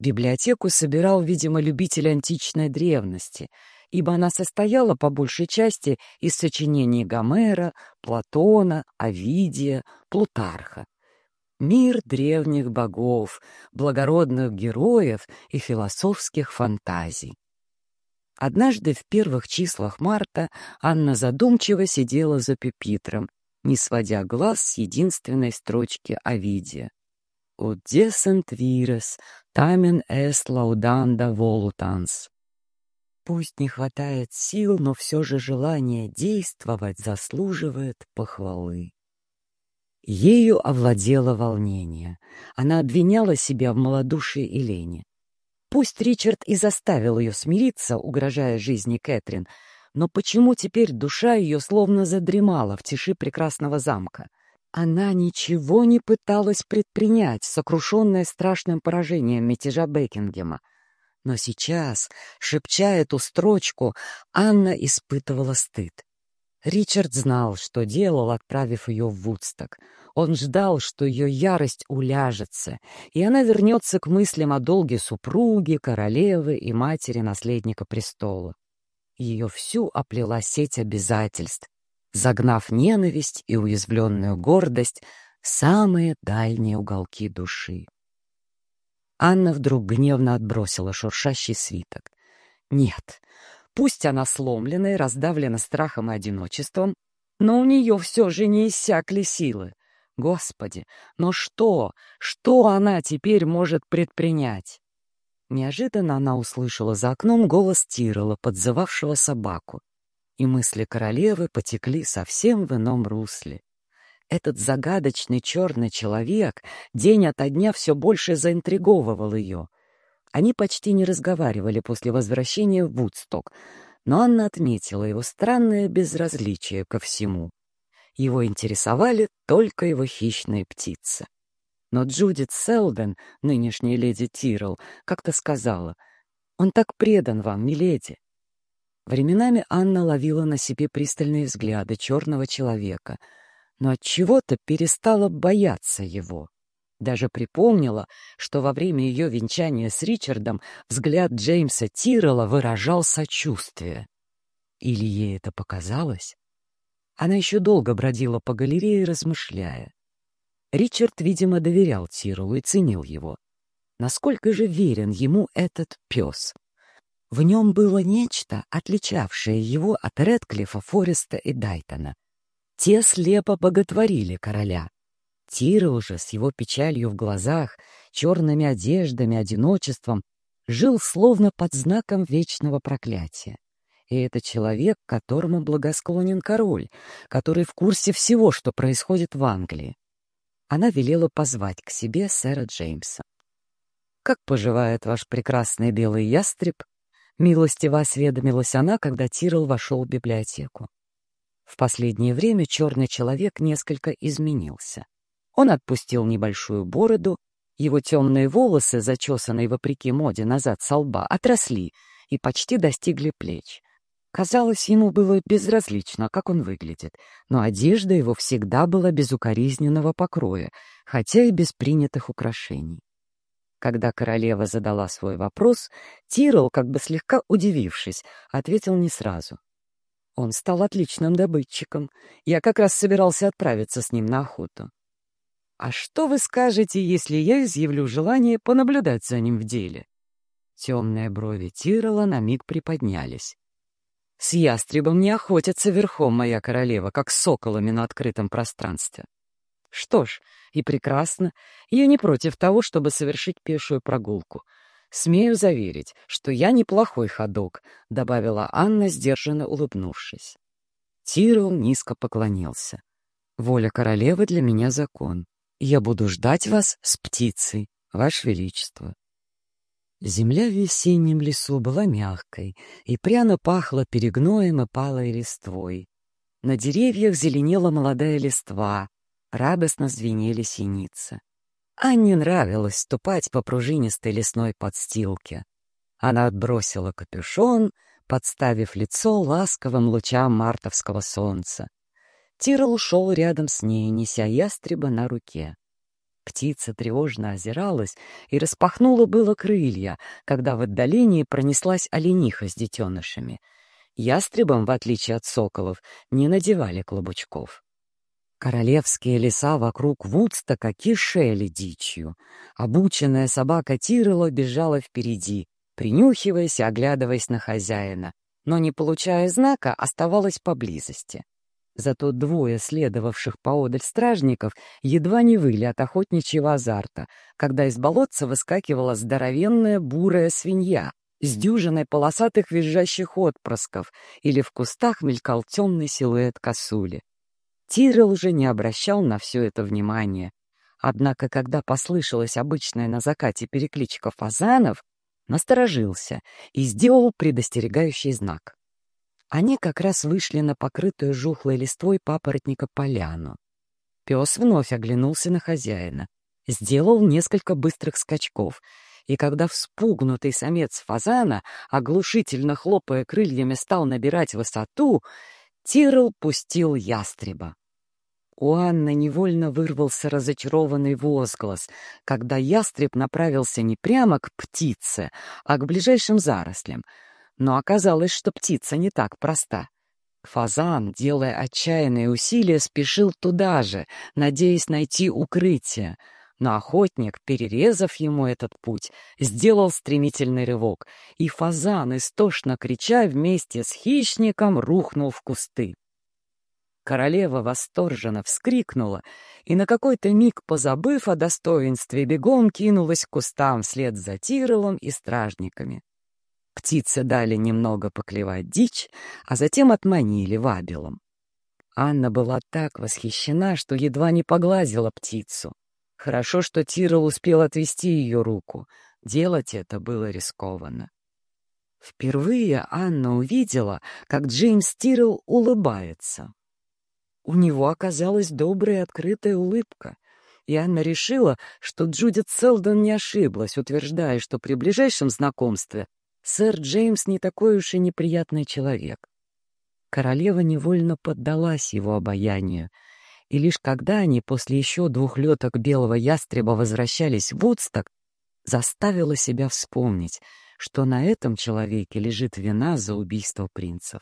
Библиотеку собирал, видимо, любитель античной древности, ибо она состояла по большей части из сочинений Гомера, Платона, Овидия, Плутарха. Мир древних богов, благородных героев и философских фантазий. Однажды в первых числах марта Анна задумчиво сидела за пепитром, не сводя глаз с единственной строчки Овидия. «Ut descent vires, тамен est volutans». Пусть не хватает сил, но все же желание действовать заслуживает похвалы. Ею овладело волнение. Она обвиняла себя в малодушии и лени. Пусть Ричард и заставил ее смириться, угрожая жизни Кэтрин, но почему теперь душа ее словно задремала в тиши прекрасного замка? Она ничего не пыталась предпринять, сокрушенная страшным поражением мятежа Бекингема. Но сейчас, шепча эту строчку, Анна испытывала стыд. Ричард знал, что делал, отправив ее в Вудсток. Он ждал, что ее ярость уляжется, и она вернется к мыслям о долге супруги, королевы и матери наследника престола. Ее всю оплела сеть обязательств, загнав ненависть и уязвленную гордость в самые дальние уголки души. Анна вдруг гневно отбросила шуршащий свиток. Нет, пусть она сломлена и раздавлена страхом и одиночеством, но у нее все же не иссякли силы. Господи, но что, что она теперь может предпринять? Неожиданно она услышала за окном голос Тирола, подзывавшего собаку и мысли королевы потекли совсем в ином русле. Этот загадочный черный человек день ото дня все больше заинтриговывал ее. Они почти не разговаривали после возвращения в Вудсток, но Анна отметила его странное безразличие ко всему. Его интересовали только его хищные птицы. Но Джудит Селден, нынешняя леди Тирл, как-то сказала, «Он так предан вам, миледи. Временами Анна ловила на себе пристальные взгляды черного человека, но от чего-то перестала бояться его. Даже припомнила, что во время ее венчания с Ричардом взгляд Джеймса Тиррелла выражал сочувствие. Или ей это показалось? Она еще долго бродила по галерее, размышляя. Ричард, видимо, доверял Тирреллу и ценил его. Насколько же верен ему этот пес? В нем было нечто, отличавшее его от Редклифа, Фореста и Дайтона. Те слепо боготворили короля. Тира уже с его печалью в глазах, черными одеждами, одиночеством, жил словно под знаком вечного проклятия. И это человек, которому благосклонен король, который в курсе всего, что происходит в Англии. Она велела позвать к себе сэра Джеймса. «Как поживает ваш прекрасный белый ястреб?» Милостиво осведомилась она, когда Тирл вошел в библиотеку. В последнее время черный человек несколько изменился. Он отпустил небольшую бороду, его темные волосы, зачесанные вопреки моде назад со лба, отросли и почти достигли плеч. Казалось, ему было безразлично, как он выглядит, но одежда его всегда была безукоризненного покроя, хотя и без принятых украшений. Когда королева задала свой вопрос, Тирол, как бы слегка удивившись, ответил не сразу. Он стал отличным добытчиком. Я как раз собирался отправиться с ним на охоту. А что вы скажете, если я изъявлю желание понаблюдать за ним в деле? Темные брови Тирола на миг приподнялись. С ястребом не охотятся верхом, моя королева, как с соколами на открытом пространстве. Что ж, и прекрасно. Я не против того, чтобы совершить пешую прогулку. Смею заверить, что я неплохой ходок, — добавила Анна, сдержанно улыбнувшись. Тирол низко поклонился. Воля королевы для меня закон. Я буду ждать вас с птицей, ваше величество. Земля в весеннем лесу была мягкой и пряно пахла перегноем и палой листвой. На деревьях зеленела молодая листва, радостно звенели синицы. Анне нравилось ступать по пружинистой лесной подстилке. Она отбросила капюшон, подставив лицо ласковым лучам мартовского солнца. Тирол ушел рядом с ней, неся ястреба на руке. Птица тревожно озиралась и распахнула было крылья, когда в отдалении пронеслась олениха с детенышами. Ястребам, в отличие от соколов, не надевали клобучков. Королевские леса вокруг Вудстока кишели дичью. Обученная собака Тирело бежала впереди, принюхиваясь и оглядываясь на хозяина, но, не получая знака, оставалась поблизости. Зато двое следовавших поодаль стражников едва не выли от охотничьего азарта, когда из болотца выскакивала здоровенная бурая свинья с дюжиной полосатых визжащих отпрысков или в кустах мелькал темный силуэт косули. Тирел уже не обращал на все это внимания. Однако, когда послышалась обычная на закате перекличка фазанов, насторожился и сделал предостерегающий знак. Они как раз вышли на покрытую жухлой листвой папоротника поляну. Пес вновь оглянулся на хозяина, сделал несколько быстрых скачков, и когда вспугнутый самец фазана, оглушительно хлопая крыльями, стал набирать высоту, Тирл пустил ястреба. У Анны невольно вырвался разочарованный возглас, когда ястреб направился не прямо к птице, а к ближайшим зарослям. Но оказалось, что птица не так проста. Фазан, делая отчаянные усилия, спешил туда же, надеясь найти укрытие. Но охотник, перерезав ему этот путь, сделал стремительный рывок, и фазан, истошно крича, вместе с хищником рухнул в кусты. Королева восторженно вскрикнула и, на какой-то миг позабыв о достоинстве, бегом кинулась к кустам вслед за Тиролом и стражниками. Птицы дали немного поклевать дичь, а затем отманили вабелом. Анна была так восхищена, что едва не поглазила птицу. Хорошо, что Тирол успел отвести ее руку. Делать это было рискованно. Впервые Анна увидела, как Джеймс Тирл улыбается. У него оказалась добрая открытая улыбка, и Анна решила, что Джудит Селдон не ошиблась, утверждая, что при ближайшем знакомстве сэр Джеймс не такой уж и неприятный человек. Королева невольно поддалась его обаянию, и лишь когда они после еще двух леток белого ястреба возвращались в Вудсток, заставила себя вспомнить, что на этом человеке лежит вина за убийство принцев.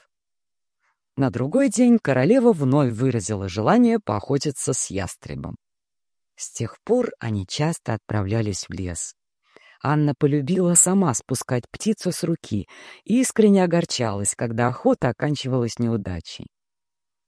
На другой день королева вновь выразила желание поохотиться с ястребом. С тех пор они часто отправлялись в лес. Анна полюбила сама спускать птицу с руки и искренне огорчалась, когда охота оканчивалась неудачей.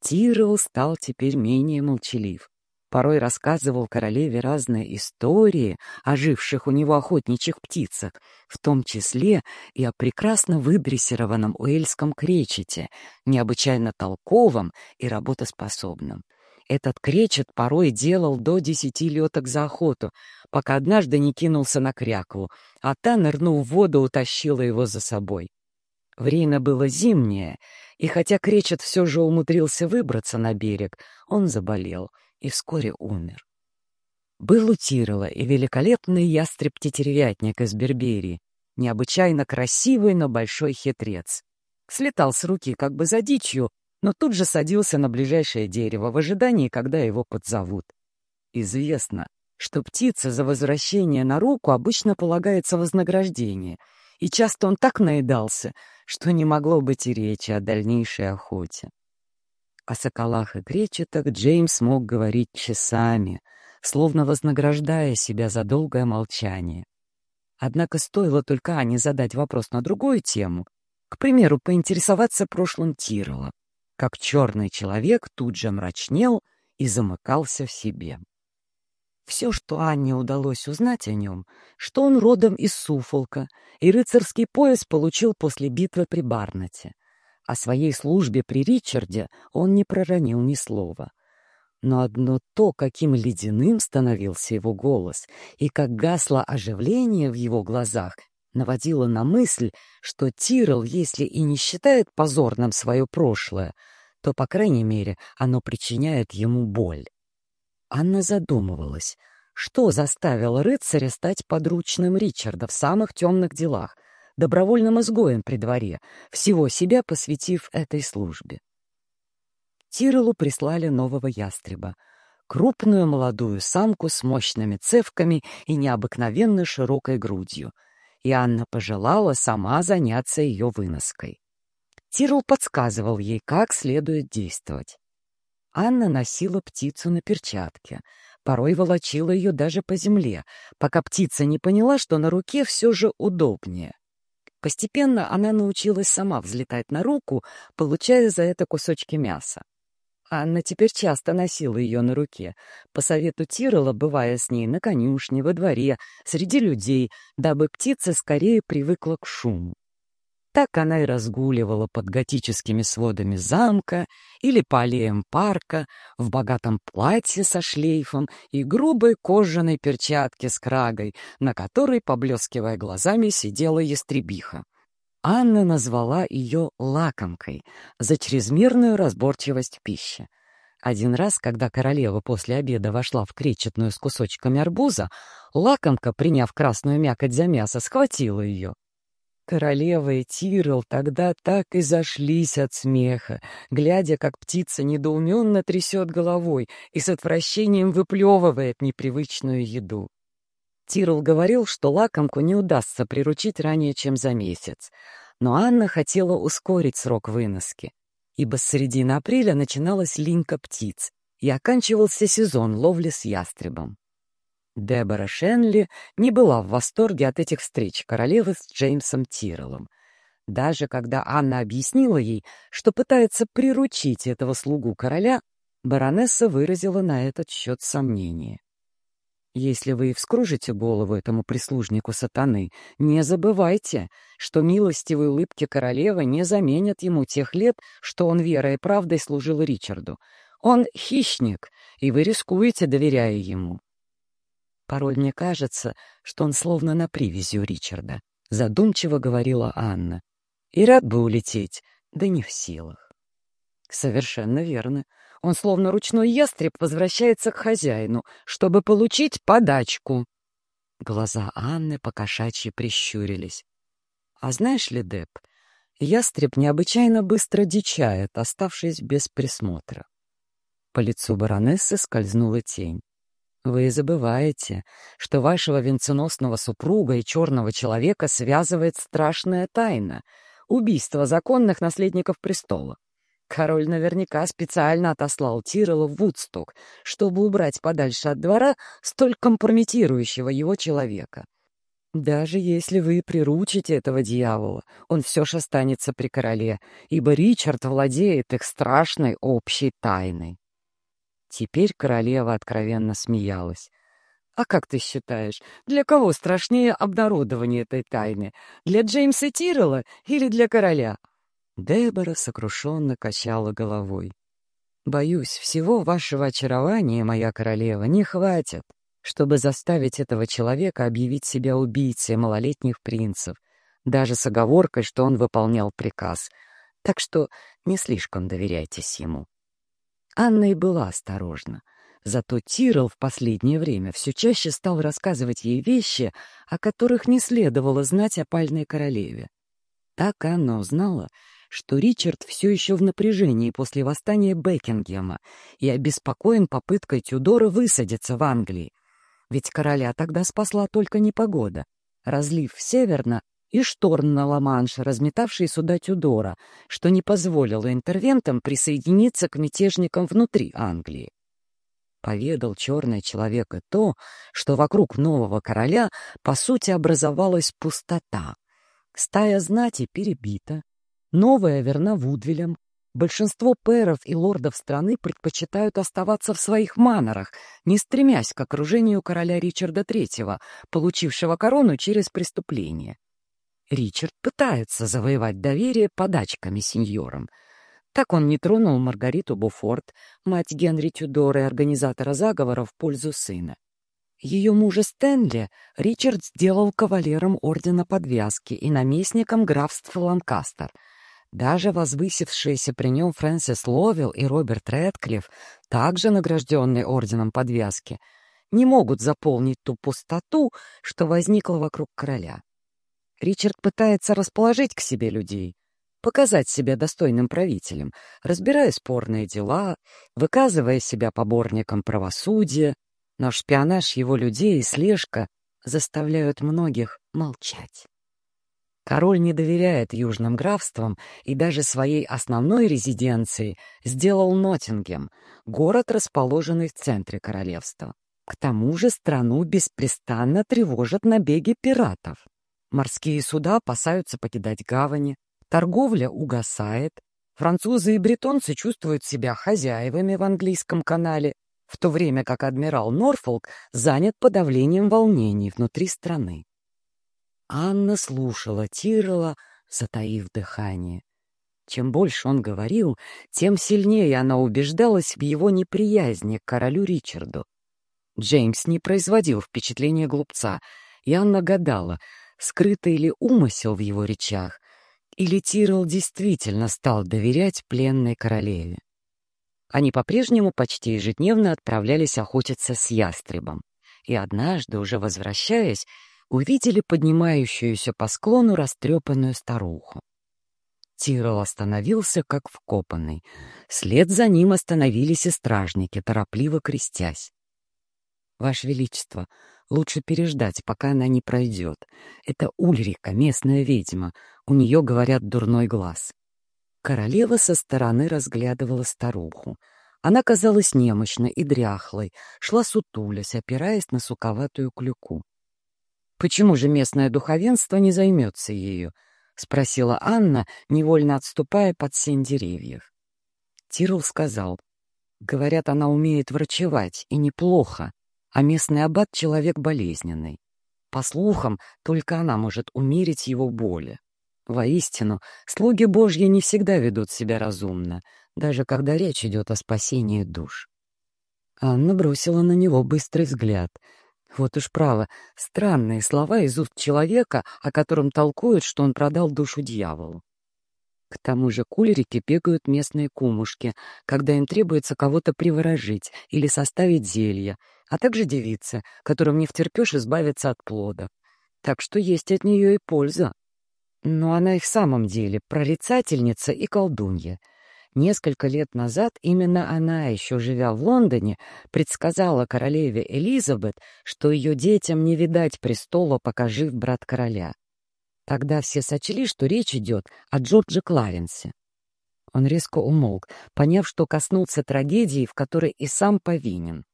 Тирл стал теперь менее молчалив порой рассказывал королеве разные истории о живших у него охотничьих птицах, в том числе и о прекрасно выдрессированном уэльском кречете, необычайно толковом и работоспособном. Этот кречет порой делал до десяти леток за охоту, пока однажды не кинулся на кряклу, а та, нырнув в воду, утащила его за собой. Время было зимнее, и хотя кречет все же умудрился выбраться на берег, он заболел — и вскоре умер. Был у Тирола и великолепный ястреб-тетеревятник из Берберии, необычайно красивый, но большой хитрец. Слетал с руки как бы за дичью, но тут же садился на ближайшее дерево в ожидании, когда его подзовут. Известно, что птице за возвращение на руку обычно полагается вознаграждение, и часто он так наедался, что не могло быть и речи о дальнейшей охоте. О соколах и кречетах Джеймс мог говорить часами, словно вознаграждая себя за долгое молчание. Однако стоило только Ане задать вопрос на другую тему, к примеру, поинтересоваться прошлым Тирола, как черный человек тут же мрачнел и замыкался в себе. Все, что Анне удалось узнать о нем, что он родом из Суфолка, и рыцарский пояс получил после битвы при Барнете. О своей службе при Ричарде он не проронил ни слова. Но одно то, каким ледяным становился его голос, и как гасло оживление в его глазах, наводило на мысль, что Тирл, если и не считает позорным свое прошлое, то, по крайней мере, оно причиняет ему боль. Анна задумывалась, что заставило рыцаря стать подручным Ричарда в самых темных делах, добровольным изгоем при дворе, всего себя посвятив этой службе. Тирелу прислали нового ястреба, крупную молодую самку с мощными цевками и необыкновенно широкой грудью, и Анна пожелала сама заняться ее выноской. Тирл подсказывал ей, как следует действовать. Анна носила птицу на перчатке, порой волочила ее даже по земле, пока птица не поняла, что на руке все же удобнее. Постепенно она научилась сама взлетать на руку, получая за это кусочки мяса. Анна теперь часто носила ее на руке, по совету Тирола, бывая с ней на конюшне, во дворе, среди людей, дабы птица скорее привыкла к шуму. Так она и разгуливала под готическими сводами замка или по аллеям парка в богатом платье со шлейфом и грубой кожаной перчатке с крагой, на которой, поблескивая глазами, сидела ястребиха. Анна назвала ее «лакомкой» за чрезмерную разборчивость пищи. Один раз, когда королева после обеда вошла в кречетную с кусочками арбуза, лакомка, приняв красную мякоть за мясо, схватила ее. Королева и Тирл тогда так и зашлись от смеха, глядя, как птица недоуменно трясет головой и с отвращением выплевывает непривычную еду. Тирл говорил, что лакомку не удастся приручить ранее, чем за месяц, но Анна хотела ускорить срок выноски, ибо с середины апреля начиналась линька птиц и оканчивался сезон ловли с ястребом. Дебора Шенли не была в восторге от этих встреч королевы с Джеймсом Тирреллом. Даже когда Анна объяснила ей, что пытается приручить этого слугу короля, баронесса выразила на этот счет сомнение. Если вы вскружите голову этому прислужнику сатаны, не забывайте, что милостивые улыбки королевы не заменят ему тех лет, что он верой и правдой служил Ричарду. Он хищник, и вы рискуете, доверяя ему. Порой мне кажется, что он словно на привязи у Ричарда. Задумчиво говорила Анна. И рад бы улететь, да не в силах. Совершенно верно. Он словно ручной ястреб возвращается к хозяину, чтобы получить подачку. Глаза Анны покошачьи прищурились. А знаешь ли, Деп, ястреб необычайно быстро дичает, оставшись без присмотра. По лицу баронессы скользнула тень. Вы забываете, что вашего венценосного супруга и черного человека связывает страшная тайна — убийство законных наследников престола. Король наверняка специально отослал Тирола в Вудсток, чтобы убрать подальше от двора столь компрометирующего его человека. Даже если вы приручите этого дьявола, он все же останется при короле, ибо Ричард владеет их страшной общей тайной. Теперь королева откровенно смеялась. «А как ты считаешь, для кого страшнее обнародование этой тайны? Для Джеймса Тиррелла или для короля?» Дебора сокрушенно качала головой. «Боюсь, всего вашего очарования, моя королева, не хватит, чтобы заставить этого человека объявить себя убийцей малолетних принцев, даже с оговоркой, что он выполнял приказ. Так что не слишком доверяйтесь ему». Анна и была осторожна. Зато Тирл в последнее время все чаще стал рассказывать ей вещи, о которых не следовало знать о пальной королеве. Так Анна узнала, что Ричард все еще в напряжении после восстания Бекингема и обеспокоен попыткой Тюдора высадиться в Англии. ведь короля тогда спасла только непогода. Разлив северно и шторм на Ла-Манше, разметавший суда Тюдора, что не позволило интервентам присоединиться к мятежникам внутри Англии. Поведал черный человек и то, что вокруг нового короля, по сути, образовалась пустота. Стая знати перебита, новая верна Вудвилям, Большинство пэров и лордов страны предпочитают оставаться в своих манорах, не стремясь к окружению короля Ричарда III, получившего корону через преступление. Ричард пытается завоевать доверие подачками сеньорам. Так он не тронул Маргариту Буфорт, мать Генри Тюдора и организатора заговора в пользу сына. Ее мужа Стэнли Ричард сделал кавалером Ордена Подвязки и наместником графства Ланкастер — даже возвысившиеся при нем Фрэнсис Ловилл и Роберт Рэдклифф, также награжденные орденом подвязки, не могут заполнить ту пустоту, что возникла вокруг короля. Ричард пытается расположить к себе людей, показать себя достойным правителем, разбирая спорные дела, выказывая себя поборником правосудия, но шпионаж его людей и слежка заставляют многих молчать. Король не доверяет южным графствам и даже своей основной резиденцией сделал Ноттингем, город, расположенный в центре королевства. К тому же страну беспрестанно тревожат набеги пиратов. Морские суда опасаются покидать гавани, торговля угасает, французы и бретонцы чувствуют себя хозяевами в английском канале, в то время как адмирал Норфолк занят подавлением волнений внутри страны. Анна слушала Тирола, затаив дыхание. Чем больше он говорил, тем сильнее она убеждалась в его неприязни к королю Ричарду. Джеймс не производил впечатления глупца, и Анна гадала, скрытый ли умысел в его речах, или Тирол действительно стал доверять пленной королеве. Они по-прежнему почти ежедневно отправлялись охотиться с ястребом, и однажды, уже возвращаясь, увидели поднимающуюся по склону растрепанную старуху. Тирол остановился, как вкопанный. След за ним остановились и стражники, торопливо крестясь. «Ваше Величество, лучше переждать, пока она не пройдет. Это Ульрика, местная ведьма. У нее, говорят, дурной глаз». Королева со стороны разглядывала старуху. Она казалась немощной и дряхлой, шла сутулясь, опираясь на суковатую клюку. «Почему же местное духовенство не займется ею?» — спросила Анна, невольно отступая под сень деревьев. Тирл сказал, «Говорят, она умеет врачевать, и неплохо, а местный аббат — человек болезненный. По слухам, только она может умерить его боли. Воистину, слуги Божьи не всегда ведут себя разумно, даже когда речь идет о спасении душ». Анна бросила на него быстрый взгляд — вот уж право, странные слова из уст человека, о котором толкуют, что он продал душу дьяволу. К тому же кулерики бегают местные кумушки, когда им требуется кого-то приворожить или составить зелье, а также девицы, которым не втерпешь избавиться от плода. Так что есть от нее и польза. Но она и в самом деле прорицательница и колдунья — Несколько лет назад именно она, еще живя в Лондоне, предсказала королеве Элизабет, что ее детям не видать престола, пока жив брат короля. Тогда все сочли, что речь идет о Джордже Кларенсе. Он резко умолк, поняв, что коснулся трагедии, в которой и сам повинен.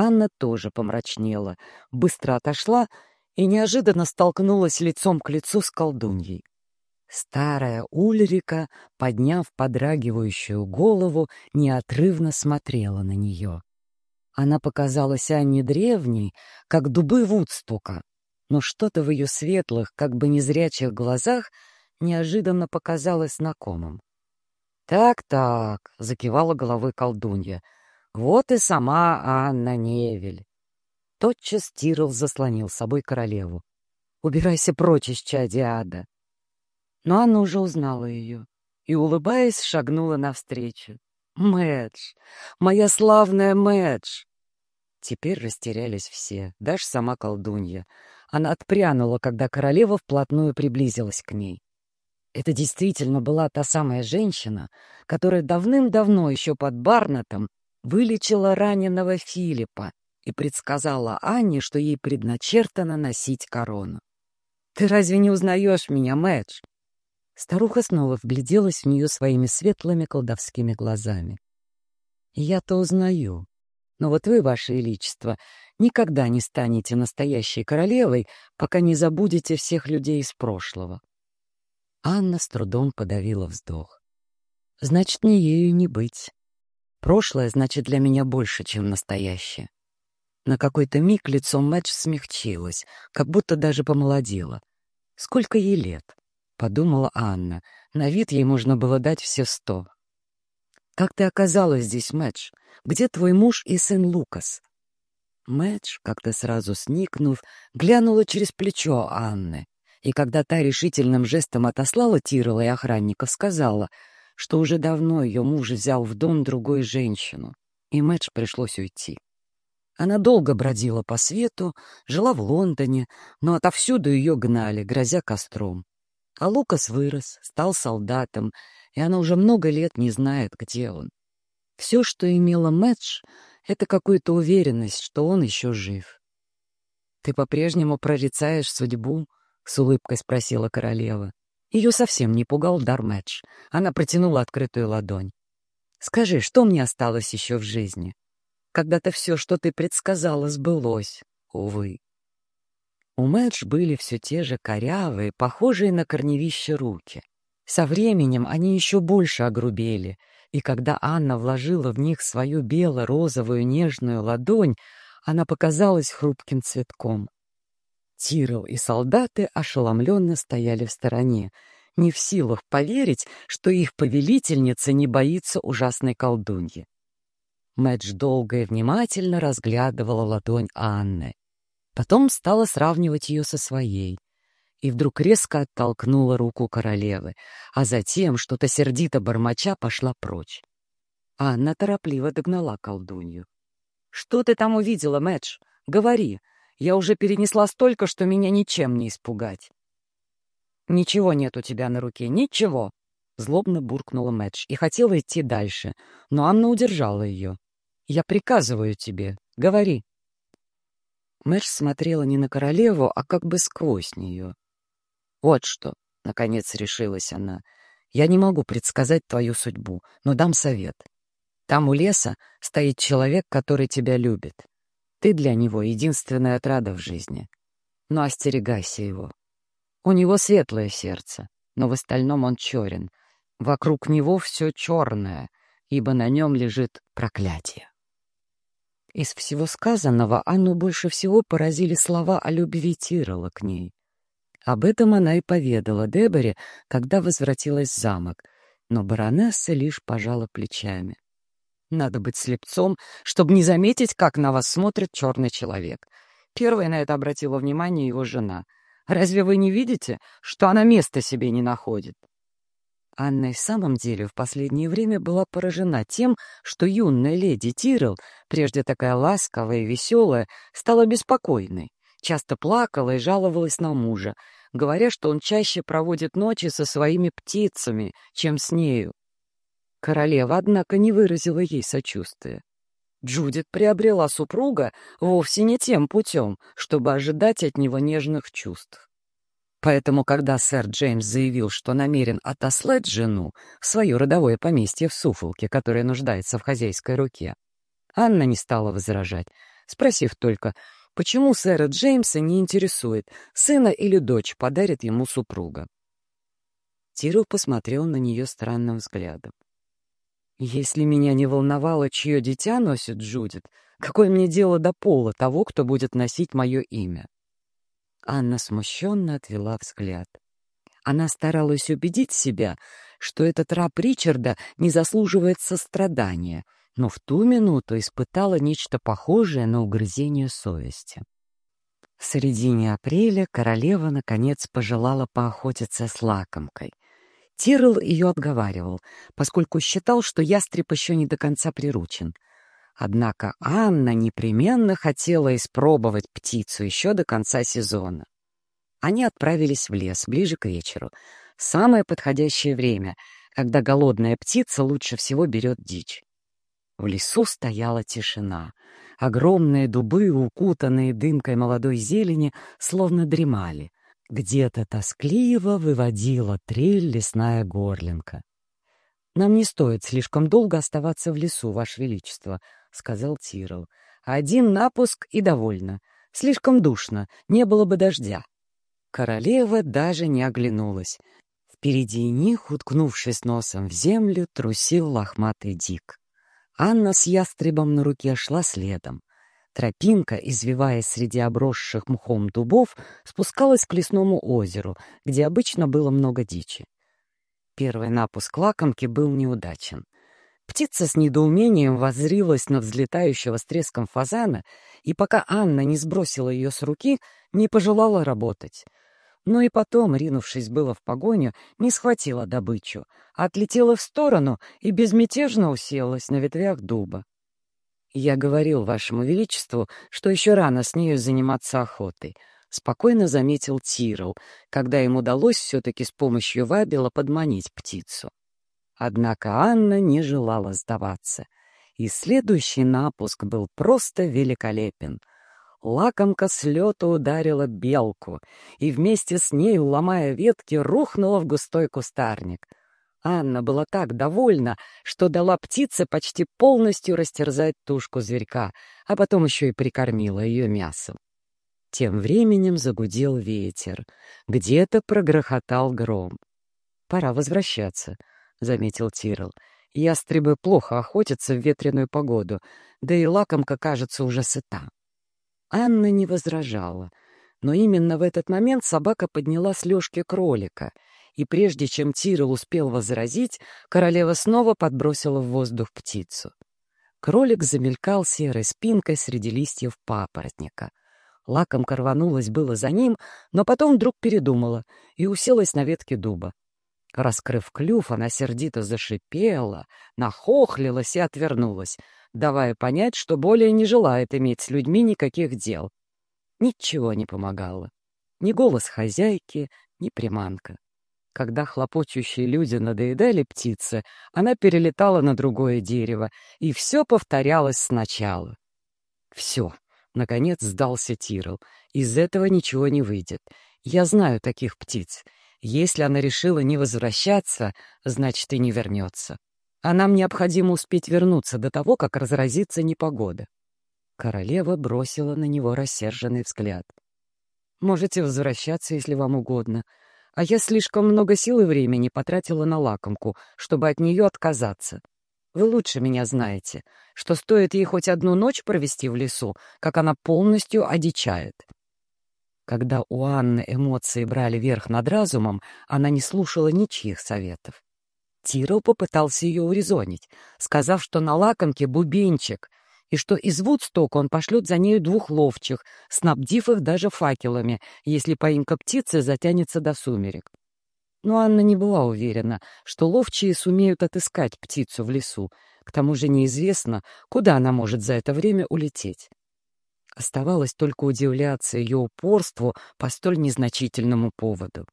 Анна тоже помрачнела, быстро отошла и неожиданно столкнулась лицом к лицу с колдуньей. Старая Ульрика, подняв подрагивающую голову, неотрывно смотрела на нее. Она показалась Анне древней, как дубы Вудстука, но что-то в ее светлых, как бы незрячих глазах неожиданно показалось знакомым. «Так-так», — закивала головой колдунья, — «вот и сама Анна Невель». Тотчас Тирл заслонил собой королеву. «Убирайся прочь из чади ада!» но Анна уже узнала ее и, улыбаясь, шагнула навстречу. «Мэдж! Моя славная Мэдж!» Теперь растерялись все, даже сама колдунья. Она отпрянула, когда королева вплотную приблизилась к ней. Это действительно была та самая женщина, которая давным-давно еще под Барнатом вылечила раненого Филиппа и предсказала Анне, что ей предначертано носить корону. «Ты разве не узнаешь меня, Мэтч?» Старуха снова вгляделась в нее своими светлыми колдовскими глазами. «Я-то узнаю. Но вот вы, ваше величество, никогда не станете настоящей королевой, пока не забудете всех людей из прошлого». Анна с трудом подавила вздох. «Значит, мне ею не быть. Прошлое значит для меня больше, чем настоящее. На какой-то миг лицо Мэтч смягчилось, как будто даже помолодело. Сколько ей лет? Подумала Анна. На вид ей можно было дать все сто. Как ты оказалась здесь, Мэтч? Где твой муж и сын Лукас? Мэтч, как-то сразу сникнув, глянула через плечо Анны. И когда та решительным жестом отослала Тирола и охранников, сказала — что уже давно ее муж взял в дом другую женщину, и Мэтч пришлось уйти. Она долго бродила по свету, жила в Лондоне, но отовсюду ее гнали, грозя костром. А Лукас вырос, стал солдатом, и она уже много лет не знает, где он. Все, что имела Мэтч, — это какую-то уверенность, что он еще жив. «Ты по-прежнему прорицаешь судьбу?» — с улыбкой спросила королева. Ее совсем не пугал дар Мэтч. Она протянула открытую ладонь. «Скажи, что мне осталось еще в жизни? Когда-то все, что ты предсказала, сбылось. Увы». У Мэтч были все те же корявые, похожие на корневище руки. Со временем они еще больше огрубели, и когда Анна вложила в них свою бело-розовую нежную ладонь, она показалась хрупким цветком. Тирл и солдаты ошеломленно стояли в стороне, не в силах поверить, что их повелительница не боится ужасной колдуньи. Мэдж долго и внимательно разглядывала ладонь Анны. Потом стала сравнивать ее со своей. И вдруг резко оттолкнула руку королевы, а затем, что-то сердито бормоча, пошла прочь. Анна торопливо догнала колдунью. «Что ты там увидела, Мэдж? Говори, я уже перенесла столько, что меня ничем не испугать. «Ничего нет у тебя на руке, ничего!» Злобно буркнула Мэтч и хотела идти дальше, но Анна удержала ее. «Я приказываю тебе, говори!» Мэтч смотрела не на королеву, а как бы сквозь нее. «Вот что!» — наконец решилась она. «Я не могу предсказать твою судьбу, но дам совет. Там у леса стоит человек, который тебя любит. Ты для него единственная отрада в жизни. Но остерегайся его. У него светлое сердце, но в остальном он черен. Вокруг него все черное, ибо на нем лежит проклятие. Из всего сказанного Анну больше всего поразили слова о любви Тирола к ней. Об этом она и поведала Деборе, когда возвратилась в замок, но баронесса лишь пожала плечами. Надо быть слепцом, чтобы не заметить, как на вас смотрит черный человек. Первая на это обратила внимание его жена. Разве вы не видите, что она места себе не находит? Анна и в самом деле в последнее время была поражена тем, что юная леди Тирл, прежде такая ласковая и веселая, стала беспокойной, часто плакала и жаловалась на мужа, говоря, что он чаще проводит ночи со своими птицами, чем с нею. Королева, однако, не выразила ей сочувствия. Джудит приобрела супруга вовсе не тем путем, чтобы ожидать от него нежных чувств. Поэтому, когда сэр Джеймс заявил, что намерен отослать жену в свое родовое поместье в Суфолке, которое нуждается в хозяйской руке, Анна не стала возражать, спросив только, почему сэра Джеймса не интересует, сына или дочь подарит ему супруга. Тиру посмотрел на нее странным взглядом. Если меня не волновало, чье дитя носит Джудит, какое мне дело до пола того, кто будет носить мое имя? Анна смущенно отвела взгляд. Она старалась убедить себя, что этот раб Ричарда не заслуживает сострадания, но в ту минуту испытала нечто похожее на угрызение совести. В середине апреля королева, наконец, пожелала поохотиться с лакомкой — Тирл ее отговаривал, поскольку считал, что ястреб еще не до конца приручен. Однако Анна непременно хотела испробовать птицу еще до конца сезона. Они отправились в лес ближе к вечеру. Самое подходящее время, когда голодная птица лучше всего берет дичь. В лесу стояла тишина. Огромные дубы, укутанные дымкой молодой зелени, словно дремали. Где-то тоскливо выводила трель лесная горлинка. «Нам не стоит слишком долго оставаться в лесу, Ваше Величество», — сказал Тирл. «Один напуск и довольно. Слишком душно, не было бы дождя». Королева даже не оглянулась. Впереди них, уткнувшись носом в землю, трусил лохматый дик. Анна с ястребом на руке шла следом. Тропинка, извиваясь среди обросших мхом дубов, спускалась к лесному озеру, где обычно было много дичи. Первый напуск лакомки был неудачен. Птица с недоумением воззрилась на взлетающего с треском фазана, и пока Анна не сбросила ее с руки, не пожелала работать. Но и потом, ринувшись было в погоню, не схватила добычу, а отлетела в сторону и безмятежно уселась на ветвях дуба. «Я говорил вашему величеству, что еще рано с нею заниматься охотой», — спокойно заметил Тирл, когда им удалось все-таки с помощью вабила подманить птицу. Однако Анна не желала сдаваться, и следующий напуск был просто великолепен. Лакомка с лета ударила белку, и вместе с ней, ломая ветки, рухнула в густой кустарник. Анна была так довольна, что дала птице почти полностью растерзать тушку зверька, а потом еще и прикормила ее мясом. Тем временем загудел ветер. Где-то прогрохотал гром. «Пора возвращаться», — заметил Тирл. «Ястребы плохо охотятся в ветреную погоду, да и лакомка, кажется, уже сыта». Анна не возражала, но именно в этот момент собака подняла с лёжки кролика, и прежде чем Тирл успел возразить, королева снова подбросила в воздух птицу. Кролик замелькал серой спинкой среди листьев папоротника. Лакомка рванулась было за ним, но потом вдруг передумала и уселась на ветке дуба. Раскрыв клюв, она сердито зашипела, нахохлилась и отвернулась, давая понять, что более не желает иметь с людьми никаких дел. Ничего не помогало. Ни голос хозяйки, ни приманка. Когда хлопочущие люди надоедали птице, она перелетала на другое дерево, и все повторялось сначала. Все, наконец сдался Тирл. Из этого ничего не выйдет. Я знаю таких птиц. Если она решила не возвращаться, значит и не вернется. А нам необходимо успеть вернуться до того, как разразится непогода. Королева бросила на него рассерженный взгляд. «Можете возвращаться, если вам угодно. А я слишком много сил и времени потратила на лакомку, чтобы от нее отказаться. Вы лучше меня знаете, что стоит ей хоть одну ночь провести в лесу, как она полностью одичает. Когда у Анны эмоции брали верх над разумом, она не слушала ничьих советов. Тирл попытался ее урезонить, сказав, что на лакомке бубенчик, и что из Вудстока он пошлет за нею двух ловчих, снабдив их даже факелами, если поимка птицы затянется до сумерек. Но Анна не была уверена, что ловчие сумеют отыскать птицу в лесу, к тому же неизвестно, куда она может за это время улететь. Оставалось только удивляться ее упорству по столь незначительному поводу.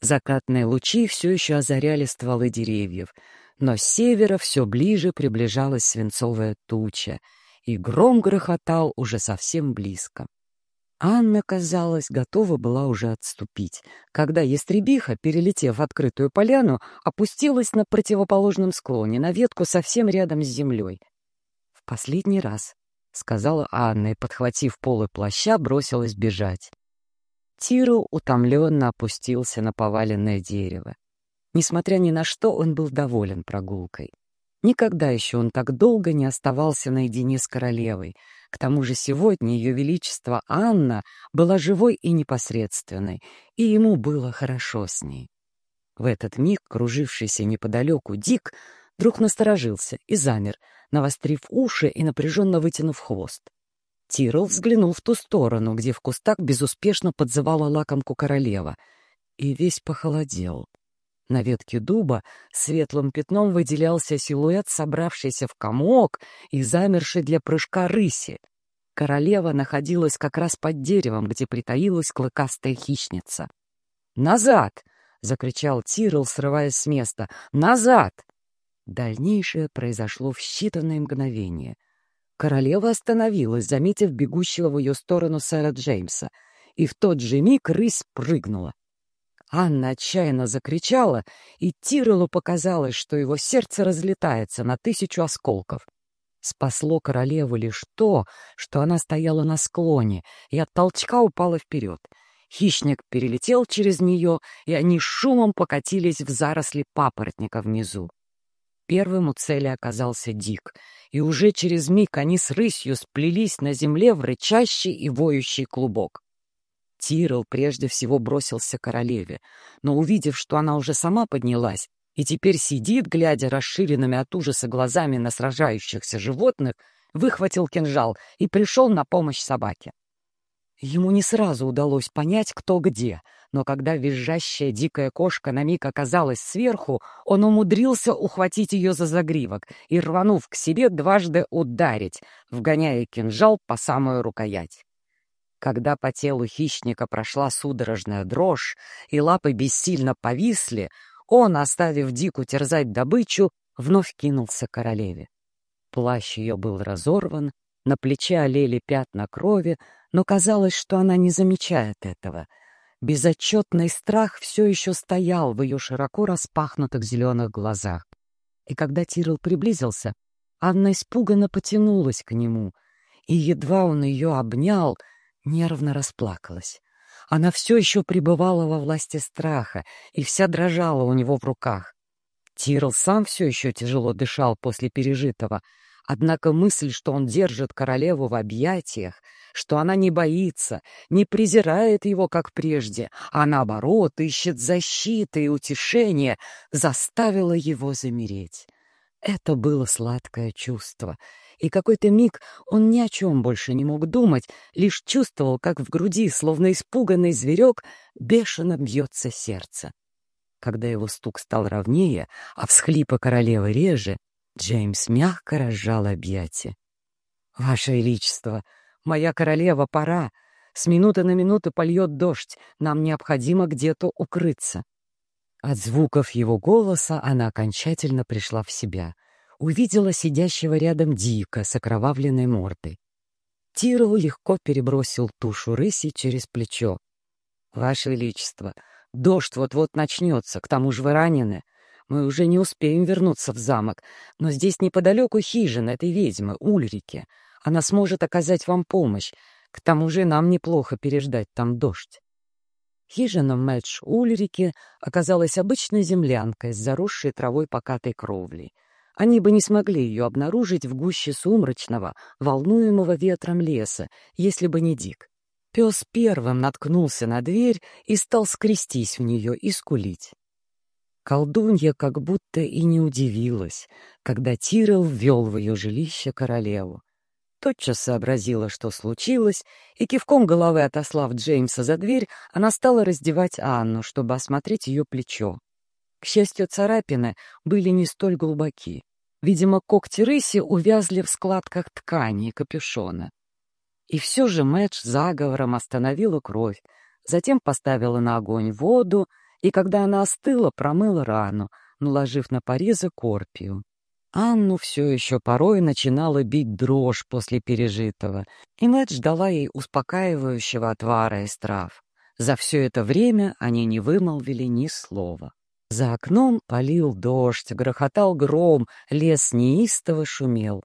Закатные лучи все еще озаряли стволы деревьев, но с севера все ближе приближалась свинцовая туча, и гром грохотал уже совсем близко. Анна, казалось, готова была уже отступить, когда ястребиха, перелетев открытую поляну, опустилась на противоположном склоне, на ветку совсем рядом с землей. В последний раз — сказала Анна и, подхватив полы плаща, бросилась бежать. Тиру утомленно опустился на поваленное дерево. Несмотря ни на что, он был доволен прогулкой. Никогда еще он так долго не оставался наедине с королевой. К тому же сегодня ее величество Анна была живой и непосредственной, и ему было хорошо с ней. В этот миг кружившийся неподалеку Дик вдруг насторожился и замер, навострив уши и напряженно вытянув хвост. Тирл взглянул в ту сторону, где в кустах безуспешно подзывала лакомку королева, и весь похолодел. На ветке дуба светлым пятном выделялся силуэт, собравшийся в комок и замерший для прыжка рыси. Королева находилась как раз под деревом, где притаилась клыкастая хищница. «Назад!» — закричал Тирл, срываясь с места. «Назад!» Дальнейшее произошло в считанные мгновения. Королева остановилась, заметив бегущего в ее сторону сэра Джеймса, и в тот же миг рысь прыгнула. Анна отчаянно закричала, и Тирелу показалось, что его сердце разлетается на тысячу осколков. Спасло королеву лишь то, что она стояла на склоне и от толчка упала вперед. Хищник перелетел через нее, и они шумом покатились в заросли папоротника внизу. Первым у цели оказался Дик, и уже через миг они с рысью сплелись на земле в рычащий и воющий клубок. Тирл прежде всего бросился к королеве, но, увидев, что она уже сама поднялась и теперь сидит, глядя расширенными от ужаса глазами на сражающихся животных, выхватил кинжал и пришел на помощь собаке. Ему не сразу удалось понять, кто где, но когда визжащая дикая кошка на миг оказалась сверху, он умудрился ухватить ее за загривок и, рванув к себе, дважды ударить, вгоняя кинжал по самую рукоять. Когда по телу хищника прошла судорожная дрожь и лапы бессильно повисли, он, оставив Дику терзать добычу, вновь кинулся к королеве. Плащ ее был разорван, на плече олели пятна крови, но казалось, что она не замечает этого. Безотчетный страх все еще стоял в ее широко распахнутых зеленых глазах. И когда Тирл приблизился, Анна испуганно потянулась к нему, и едва он ее обнял, нервно расплакалась. Она все еще пребывала во власти страха и вся дрожала у него в руках. Тирл сам все еще тяжело дышал после пережитого, Однако мысль, что он держит королеву в объятиях, что она не боится, не презирает его, как прежде, а наоборот ищет защиты и утешения, заставила его замереть. Это было сладкое чувство, и какой-то миг он ни о чем больше не мог думать, лишь чувствовал, как в груди, словно испуганный зверек, бешено бьется сердце. Когда его стук стал ровнее, а всхлипы королевы реже, Джеймс мягко разжал объятия. «Ваше Величество, моя королева, пора. С минуты на минуту польет дождь. Нам необходимо где-то укрыться». От звуков его голоса она окончательно пришла в себя. Увидела сидящего рядом Дика с окровавленной мордой. Тирл легко перебросил тушу рыси через плечо. «Ваше Величество, дождь вот-вот начнется, к тому же вы ранены. Мы уже не успеем вернуться в замок, но здесь неподалеку хижина этой ведьмы, Ульрики. Она сможет оказать вам помощь. К тому же нам неплохо переждать там дождь. Хижина Мэтч Ульрики оказалась обычной землянкой с заросшей травой покатой кровлей. Они бы не смогли ее обнаружить в гуще сумрачного, волнуемого ветром леса, если бы не Дик. Пес первым наткнулся на дверь и стал скрестись в нее и скулить. Колдунья как будто и не удивилась, когда Тирел ввел в ее жилище королеву. Тотчас сообразила, что случилось, и кивком головы отослав Джеймса за дверь, она стала раздевать Анну, чтобы осмотреть ее плечо. К счастью, царапины были не столь глубоки. Видимо, когти рыси увязли в складках ткани и капюшона. И все же Мэтч заговором остановила кровь, затем поставила на огонь воду, и когда она остыла, промыла рану, наложив на порезы корпию. Анну все еще порой начинала бить дрожь после пережитого, и Мэтт ждала ей успокаивающего отвара из трав. За все это время они не вымолвили ни слова. За окном полил дождь, грохотал гром, лес неистово шумел.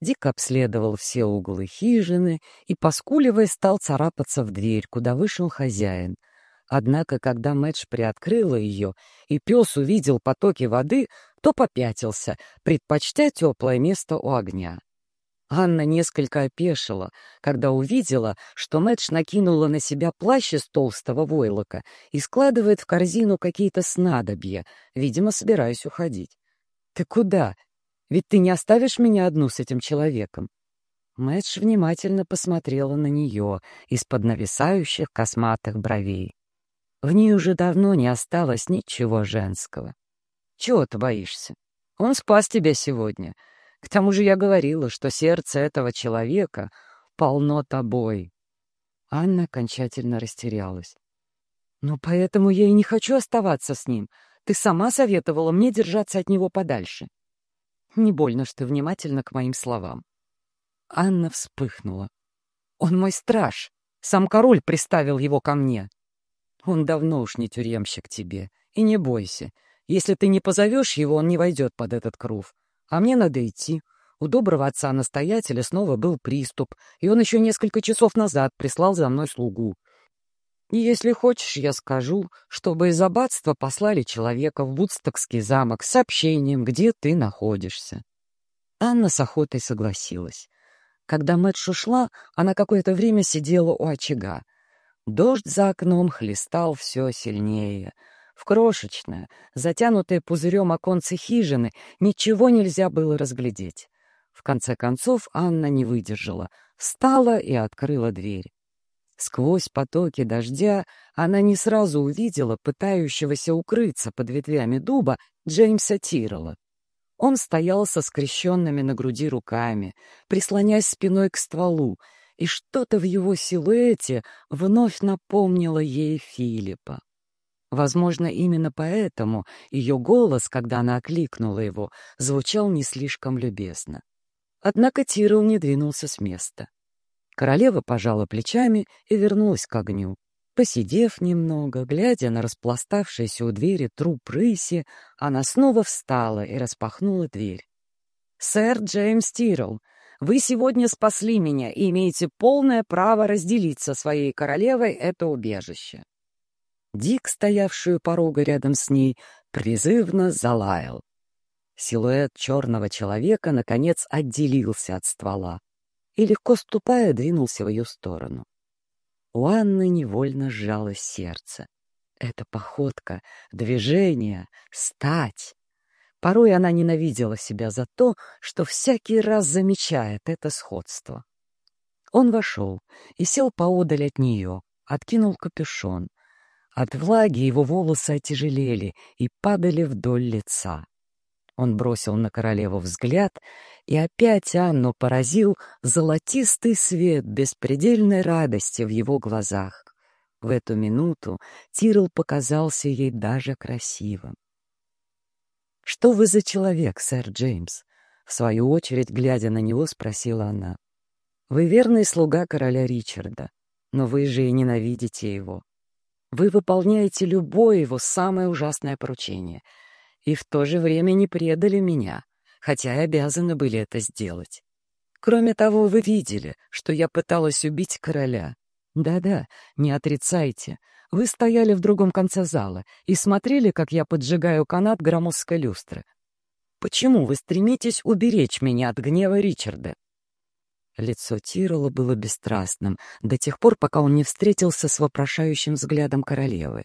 Дик обследовал все углы хижины и, поскуливая, стал царапаться в дверь, куда вышел хозяин — Однако, когда Мэтч приоткрыла ее, и пес увидел потоки воды, то попятился, предпочтя теплое место у огня. Анна несколько опешила, когда увидела, что Мэтч накинула на себя плащ из толстого войлока и складывает в корзину какие-то снадобья, видимо, собираясь уходить. «Ты куда? Ведь ты не оставишь меня одну с этим человеком?» Мэтч внимательно посмотрела на нее из-под нависающих косматых бровей. В ней уже давно не осталось ничего женского. Чего ты боишься? Он спас тебя сегодня. К тому же я говорила, что сердце этого человека полно тобой. Анна окончательно растерялась. «Ну, поэтому я и не хочу оставаться с ним. Ты сама советовала мне держаться от него подальше». Не больно, что внимательно к моим словам. Анна вспыхнула. «Он мой страж. Сам король приставил его ко мне. Он давно уж не тюремщик тебе. И не бойся. Если ты не позовешь его, он не войдет под этот крув. А мне надо идти. У доброго отца-настоятеля снова был приступ, и он еще несколько часов назад прислал за мной слугу. И если хочешь, я скажу, чтобы из аббатства послали человека в Вудстокский замок с сообщением, где ты находишься. Анна с охотой согласилась. Когда Мэтш ушла, она какое-то время сидела у очага. Дождь за окном хлестал все сильнее. В крошечное, затянутое пузырем оконце хижины ничего нельзя было разглядеть. В конце концов Анна не выдержала, встала и открыла дверь. Сквозь потоки дождя она не сразу увидела пытающегося укрыться под ветвями дуба Джеймса Тиррелла. Он стоял со скрещенными на груди руками, прислонясь спиной к стволу, и что-то в его силуэте вновь напомнило ей Филиппа. Возможно, именно поэтому ее голос, когда она окликнула его, звучал не слишком любезно. Однако Тирл не двинулся с места. Королева пожала плечами и вернулась к огню. Посидев немного, глядя на распластавшийся у двери труп рыси, она снова встала и распахнула дверь. «Сэр Джеймс Тирл, вы сегодня спасли меня и имеете полное право разделить со своей королевой это убежище». Дик, стоявший у порога рядом с ней, призывно залаял. Силуэт черного человека, наконец, отделился от ствола и, легко ступая, двинулся в ее сторону. У Анны невольно сжалось сердце. Эта походка, движение, стать. Порой она ненавидела себя за то, что всякий раз замечает это сходство. Он вошел и сел поодаль от нее, откинул капюшон. От влаги его волосы отяжелели и падали вдоль лица. Он бросил на королеву взгляд, и опять Анну поразил золотистый свет беспредельной радости в его глазах. В эту минуту Тирл показался ей даже красивым. «Что вы за человек, сэр Джеймс?» В свою очередь, глядя на него, спросила она. «Вы верный слуга короля Ричарда, но вы же и ненавидите его. Вы выполняете любое его самое ужасное поручение — и в то же время не предали меня, хотя и обязаны были это сделать. Кроме того, вы видели, что я пыталась убить короля. Да-да, не отрицайте. Вы стояли в другом конце зала и смотрели, как я поджигаю канат громоздкой люстры. Почему вы стремитесь уберечь меня от гнева Ричарда? Лицо Тирола было бесстрастным до тех пор, пока он не встретился с вопрошающим взглядом королевы.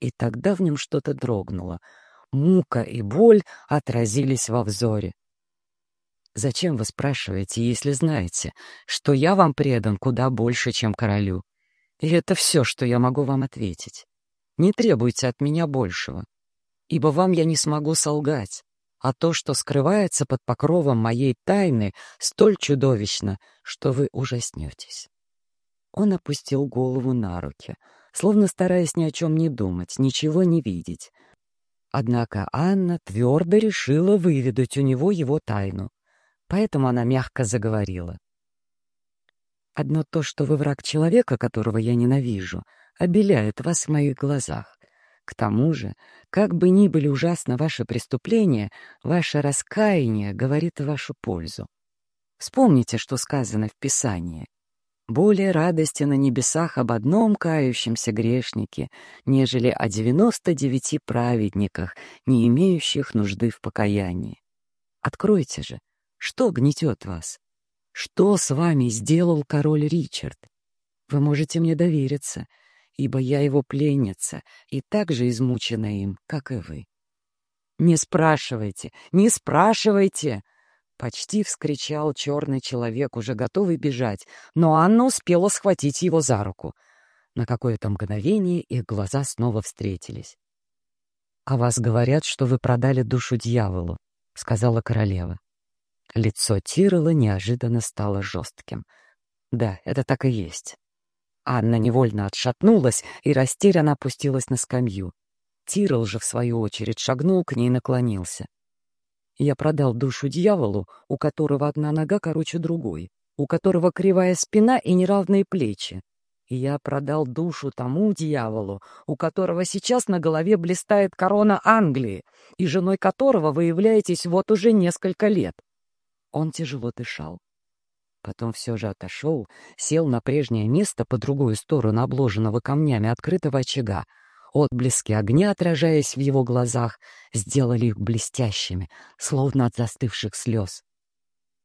И тогда в нем что-то дрогнуло — мука и боль отразились во взоре. «Зачем вы спрашиваете, если знаете, что я вам предан куда больше, чем королю? И это все, что я могу вам ответить. Не требуйте от меня большего, ибо вам я не смогу солгать, а то, что скрывается под покровом моей тайны, столь чудовищно, что вы ужаснетесь». Он опустил голову на руки, словно стараясь ни о чем не думать, ничего не видеть, Однако Анна твердо решила выведать у него его тайну, поэтому она мягко заговорила. «Одно то, что вы враг человека, которого я ненавижу, обеляет вас в моих глазах. К тому же, как бы ни были ужасно ваши преступления, ваше раскаяние говорит в вашу пользу. Вспомните, что сказано в Писании. Более радости на небесах об одном кающемся грешнике, нежели о девяносто девяти праведниках, не имеющих нужды в покаянии. Откройте же, что гнетет вас? Что с вами сделал король Ричард? Вы можете мне довериться, ибо я его пленница и так же измучена им, как и вы. Не спрашивайте, не спрашивайте! Почти вскричал черный человек, уже готовый бежать, но Анна успела схватить его за руку. На какое-то мгновение их глаза снова встретились. «А вас говорят, что вы продали душу дьяволу», — сказала королева. Лицо Тирола неожиданно стало жестким. «Да, это так и есть». Анна невольно отшатнулась и растерянно опустилась на скамью. Тирол же, в свою очередь, шагнул к ней и наклонился. Я продал душу дьяволу, у которого одна нога короче другой, у которого кривая спина и неравные плечи. И я продал душу тому дьяволу, у которого сейчас на голове блистает корона Англии, и женой которого вы являетесь вот уже несколько лет. Он тяжело дышал. Потом все же отошел, сел на прежнее место по другую сторону обложенного камнями открытого очага. Отблески огня, отражаясь в его глазах, сделали их блестящими, словно от застывших слез.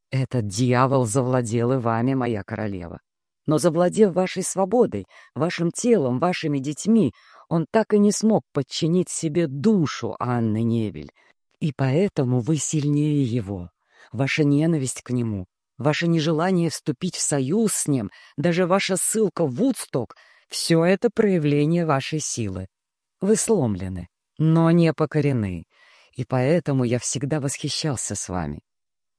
«Этот дьявол завладел и вами, моя королева. Но завладев вашей свободой, вашим телом, вашими детьми, он так и не смог подчинить себе душу Анны Невель. И поэтому вы сильнее его. Ваша ненависть к нему, ваше нежелание вступить в союз с ним, даже ваша ссылка в Вудсток — все это проявление вашей силы. Вы сломлены, но не покорены, и поэтому я всегда восхищался с вами.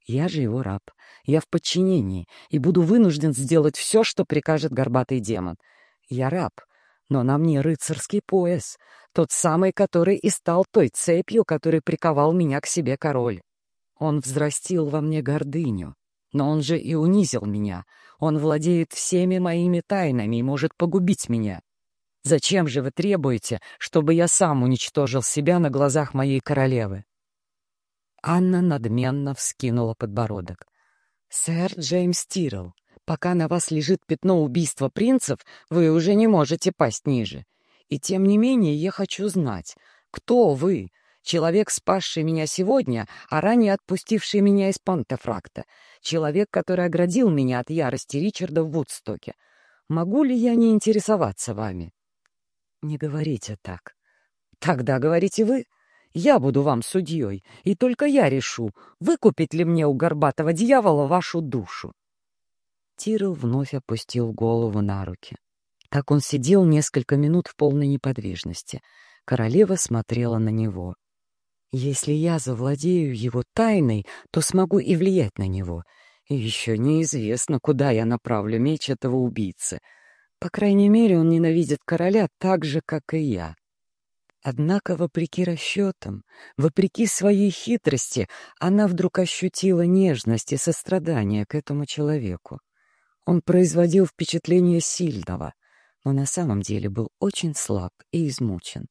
Я же его раб, я в подчинении и буду вынужден сделать все, что прикажет горбатый демон. Я раб, но на мне рыцарский пояс, тот самый, который и стал той цепью, который приковал меня к себе король. Он взрастил во мне гордыню, но он же и унизил меня. Он владеет всеми моими тайнами и может погубить меня. Зачем же вы требуете, чтобы я сам уничтожил себя на глазах моей королевы?» Анна надменно вскинула подбородок. «Сэр Джеймс Тирл, пока на вас лежит пятно убийства принцев, вы уже не можете пасть ниже. И тем не менее я хочу знать, кто вы, человек, спасший меня сегодня, а ранее отпустивший меня из Пантефракта, человек, который оградил меня от ярости Ричарда в Вудстоке. Могу ли я не интересоваться вами? Не говорите так. Тогда говорите вы. Я буду вам судьей, и только я решу, выкупить ли мне у горбатого дьявола вашу душу. Тирл вновь опустил голову на руки. Так он сидел несколько минут в полной неподвижности. Королева смотрела на него. «Если я завладею его тайной, то смогу и влиять на него. И еще неизвестно, куда я направлю меч этого убийцы. По крайней мере, он ненавидит короля так же, как и я. Однако, вопреки расчетам, вопреки своей хитрости, она вдруг ощутила нежность и сострадание к этому человеку. Он производил впечатление сильного, но на самом деле был очень слаб и измучен.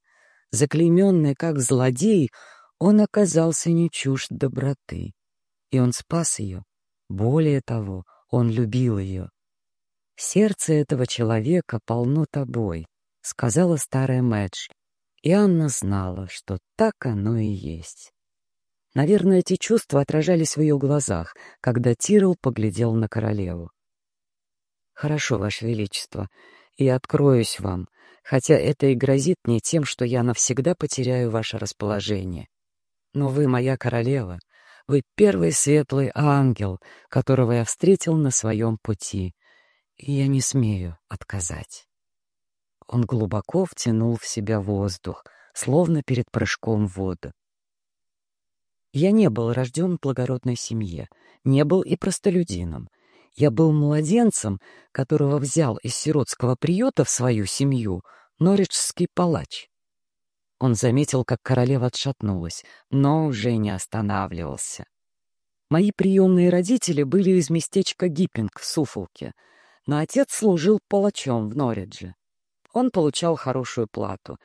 Заклейменный как злодей, он оказался не чужд доброты. И он спас ее. Более того, он любил ее. «Сердце этого человека полно тобой», — сказала старая Мэдж, и Анна знала, что так оно и есть. Наверное, эти чувства отражались в ее глазах, когда Тирл поглядел на королеву. «Хорошо, Ваше Величество, и откроюсь вам, хотя это и грозит мне тем, что я навсегда потеряю ваше расположение. Но вы моя королева, вы первый светлый ангел, которого я встретил на своем пути, и я не смею отказать. Он глубоко втянул в себя воздух, словно перед прыжком в воду. Я не был рожден в благородной семье, не был и простолюдином. Я был младенцем, которого взял из сиротского приюта в свою семью норриджский палач. Он заметил, как королева отшатнулась, но уже не останавливался. Мои приемные родители были из местечка Гиппинг в Суфолке — но отец служил палачом в Норридже. Он получал хорошую плату,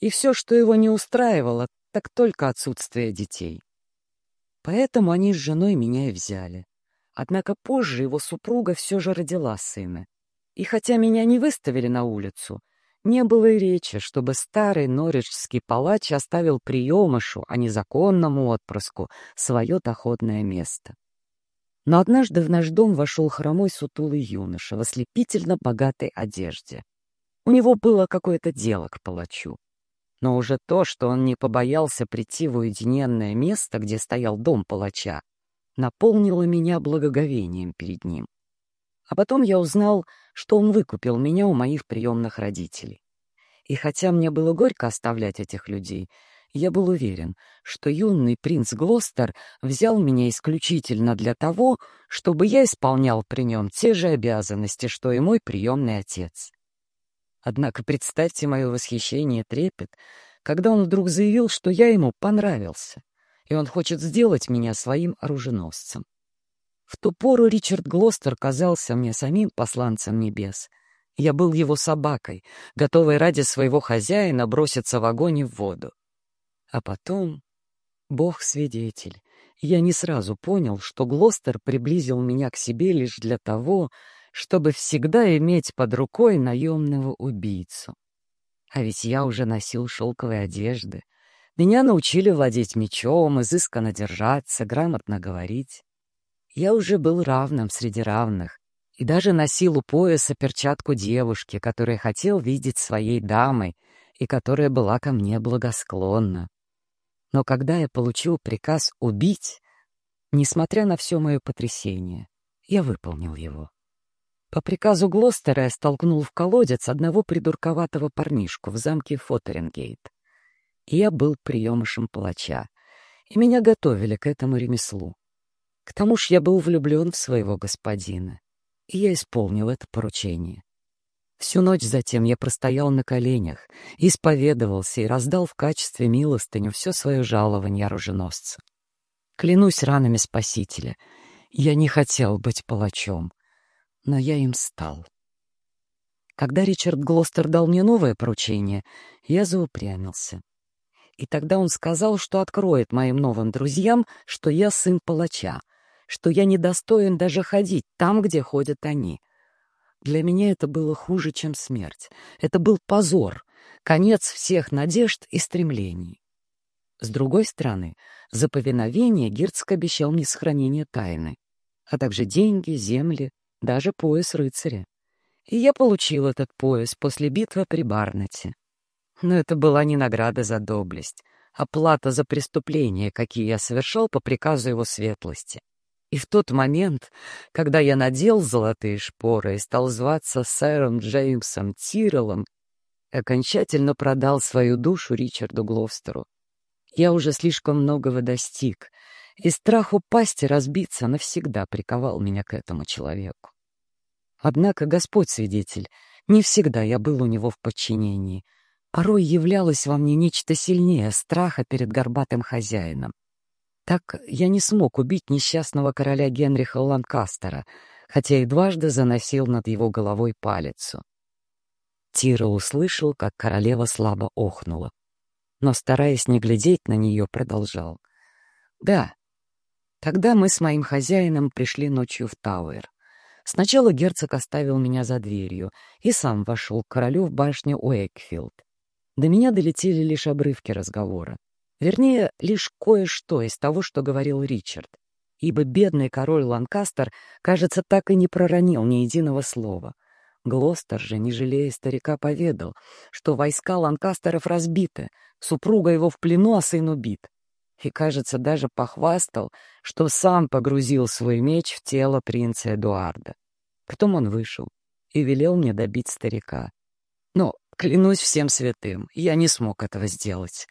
и все, что его не устраивало, так только отсутствие детей. Поэтому они с женой меня и взяли. Однако позже его супруга все же родила сына. И хотя меня не выставили на улицу, не было и речи, чтобы старый норриджский палач оставил приемышу, а незаконному отпрыску, свое доходное место. Но однажды в наш дом вошел хромой сутулый юноша в ослепительно богатой одежде. У него было какое-то дело к палачу. Но уже то, что он не побоялся прийти в уединенное место, где стоял дом палача, наполнило меня благоговением перед ним. А потом я узнал, что он выкупил меня у моих приемных родителей. И хотя мне было горько оставлять этих людей, я был уверен, что юный принц Глостер взял меня исключительно для того, чтобы я исполнял при нем те же обязанности, что и мой приемный отец. Однако представьте мое восхищение и трепет, когда он вдруг заявил, что я ему понравился. и он хочет сделать меня своим оруженосцем. В ту пору Ричард Глостер казался мне самим посланцем небес. Я был его собакой, готовой ради своего хозяина броситься в огонь и в воду. А потом, Бог свидетель, я не сразу понял, что Глостер приблизил меня к себе лишь для того, чтобы всегда иметь под рукой наемного убийцу. А ведь я уже носил шелковые одежды. Меня научили владеть мечом, изысканно держаться, грамотно говорить. Я уже был равным среди равных и даже носил у пояса перчатку девушки, которую хотел видеть своей дамой и которая была ко мне благосклонна. Но когда я получил приказ убить, несмотря на все мое потрясение, я выполнил его. По приказу Глостера я столкнул в колодец одного придурковатого парнишку в замке Фотерингейт. Я был приемышем палача, и меня готовили к этому ремеслу. К тому ж я был влюблен в своего господина, и я исполнил это поручение. Всю ночь затем я простоял на коленях, исповедовался и раздал в качестве милостыню все свое жалование оруженосцу. Клянусь ранами Спасителя, я не хотел быть палачом, но я им стал. Когда Ричард Глостер дал мне новое поручение, я заупрямился. И тогда он сказал, что откроет моим новым друзьям, что я сын палача — что я недостоин даже ходить там, где ходят они. Для меня это было хуже, чем смерть. Это был позор, конец всех надежд и стремлений. С другой стороны, за повиновение герцог обещал мне сохранение тайны, а также деньги, земли, даже пояс рыцаря. И я получил этот пояс после битвы при Барнете. Но это была не награда за доблесть, а плата за преступления, какие я совершал по приказу его светлости. И в тот момент, когда я надел золотые шпоры и стал зваться сэром Джеймсом Тиреллом, окончательно продал свою душу Ричарду Гловстеру. Я уже слишком многого достиг, и страх упасть и разбиться навсегда приковал меня к этому человеку. Однако Господь свидетель, не всегда я был у него в подчинении. Порой являлось во мне нечто сильнее страха перед горбатым хозяином. Так я не смог убить несчастного короля Генриха Ланкастера, хотя и дважды заносил над его головой палицу. Тира услышал, как королева слабо охнула, но, стараясь не глядеть на нее, продолжал. «Да, тогда мы с моим хозяином пришли ночью в Тауэр. Сначала герцог оставил меня за дверью и сам вошел к королю в башню Уэйкфилд. До меня долетели лишь обрывки разговора. Вернее, лишь кое-что из того, что говорил Ричард, ибо бедный король Ланкастер, кажется, так и не проронил ни единого слова. Глостер же, не жалея старика, поведал, что войска Ланкастеров разбиты, супруга его в плену, а сын убит. И, кажется, даже похвастал, что сам погрузил свой меч в тело принца Эдуарда. Потом он вышел и велел мне добить старика. Но, клянусь всем святым, я не смог этого сделать.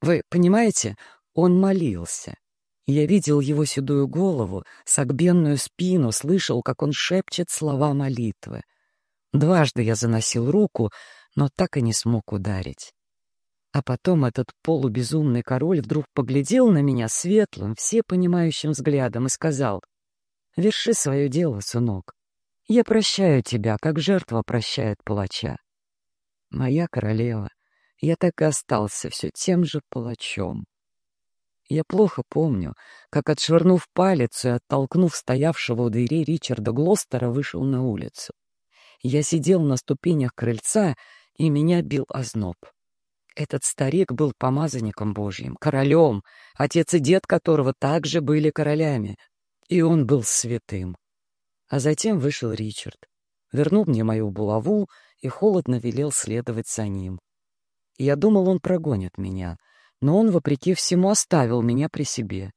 Вы понимаете, он молился. Я видел его седую голову, согбенную спину, слышал, как он шепчет слова молитвы. Дважды я заносил руку, но так и не смог ударить. А потом этот полубезумный король вдруг поглядел на меня светлым, всепонимающим взглядом и сказал, «Верши свое дело, сынок. Я прощаю тебя, как жертва прощает палача. Моя королева, я так и остался все тем же палачом. Я плохо помню, как, отшвырнув палец и оттолкнув стоявшего у двери Ричарда Глостера, вышел на улицу. Я сидел на ступенях крыльца, и меня бил озноб. Этот старик был помазанником Божьим, королем, отец и дед которого также были королями, и он был святым. А затем вышел Ричард, вернул мне мою булаву и холодно велел следовать за ним. Я думал, он прогонит меня, но он, вопреки всему, оставил меня при себе.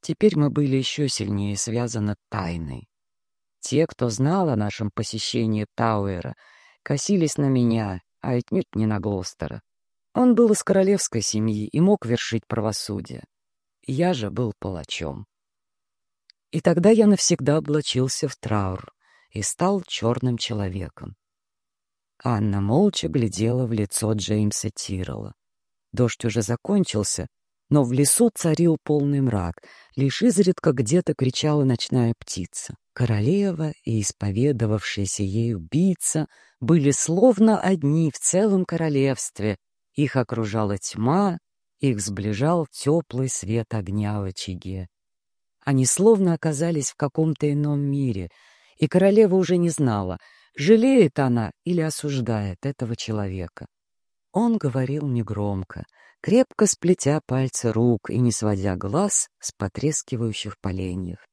Теперь мы были еще сильнее связаны тайной. Те, кто знал о нашем посещении Тауэра, косились на меня, а отнюдь не на Глостера. Он был из королевской семьи и мог вершить правосудие. Я же был палачом. И тогда я навсегда облачился в траур и стал черным человеком. Анна молча глядела в лицо Джеймса Тиррелла. Дождь уже закончился, но в лесу царил полный мрак, лишь изредка где-то кричала ночная птица. Королева и исповедовавшаяся ей убийца были словно одни в целом королевстве. Их окружала тьма, их сближал теплый свет огня в очаге. Они словно оказались в каком-то ином мире, и королева уже не знала, жалеет она или осуждает этого человека. Он говорил негромко, крепко сплетя пальцы рук и не сводя глаз с потрескивающих поленьев.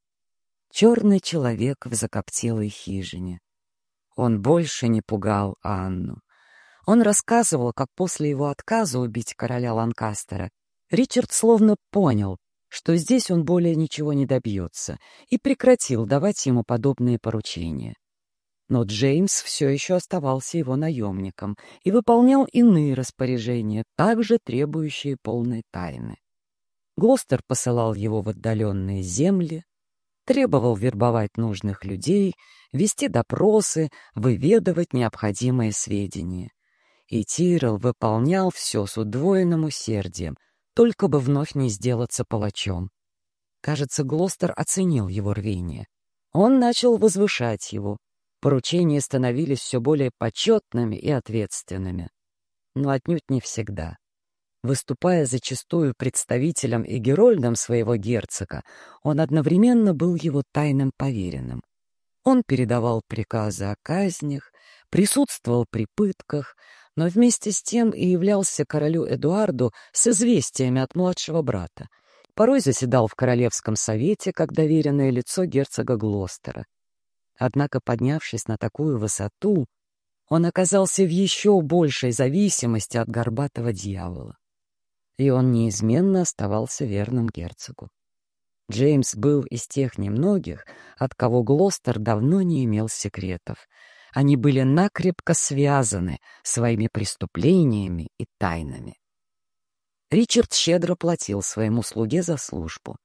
Черный человек в закоптелой хижине. Он больше не пугал Анну. Он рассказывал, как после его отказа убить короля Ланкастера Ричард словно понял, что здесь он более ничего не добьется, и прекратил давать ему подобные поручения. Но Джеймс все еще оставался его наемником и выполнял иные распоряжения, также требующие полной тайны. Глостер посылал его в отдаленные земли, требовал вербовать нужных людей, вести допросы, выведывать необходимые сведения. И Тирл выполнял все с удвоенным усердием, только бы вновь не сделаться палачом. Кажется, Глостер оценил его рвение. Он начал возвышать его, Поручения становились все более почетными и ответственными. Но отнюдь не всегда. Выступая зачастую представителем и герольдом своего герцога, он одновременно был его тайным поверенным. Он передавал приказы о казнях, присутствовал при пытках, но вместе с тем и являлся королю Эдуарду с известиями от младшего брата. Порой заседал в Королевском совете как доверенное лицо герцога Глостера. Однако, поднявшись на такую высоту, он оказался в еще большей зависимости от горбатого дьявола. И он неизменно оставался верным герцогу. Джеймс был из тех немногих, от кого Глостер давно не имел секретов. Они были накрепко связаны своими преступлениями и тайнами. Ричард щедро платил своему слуге за службу.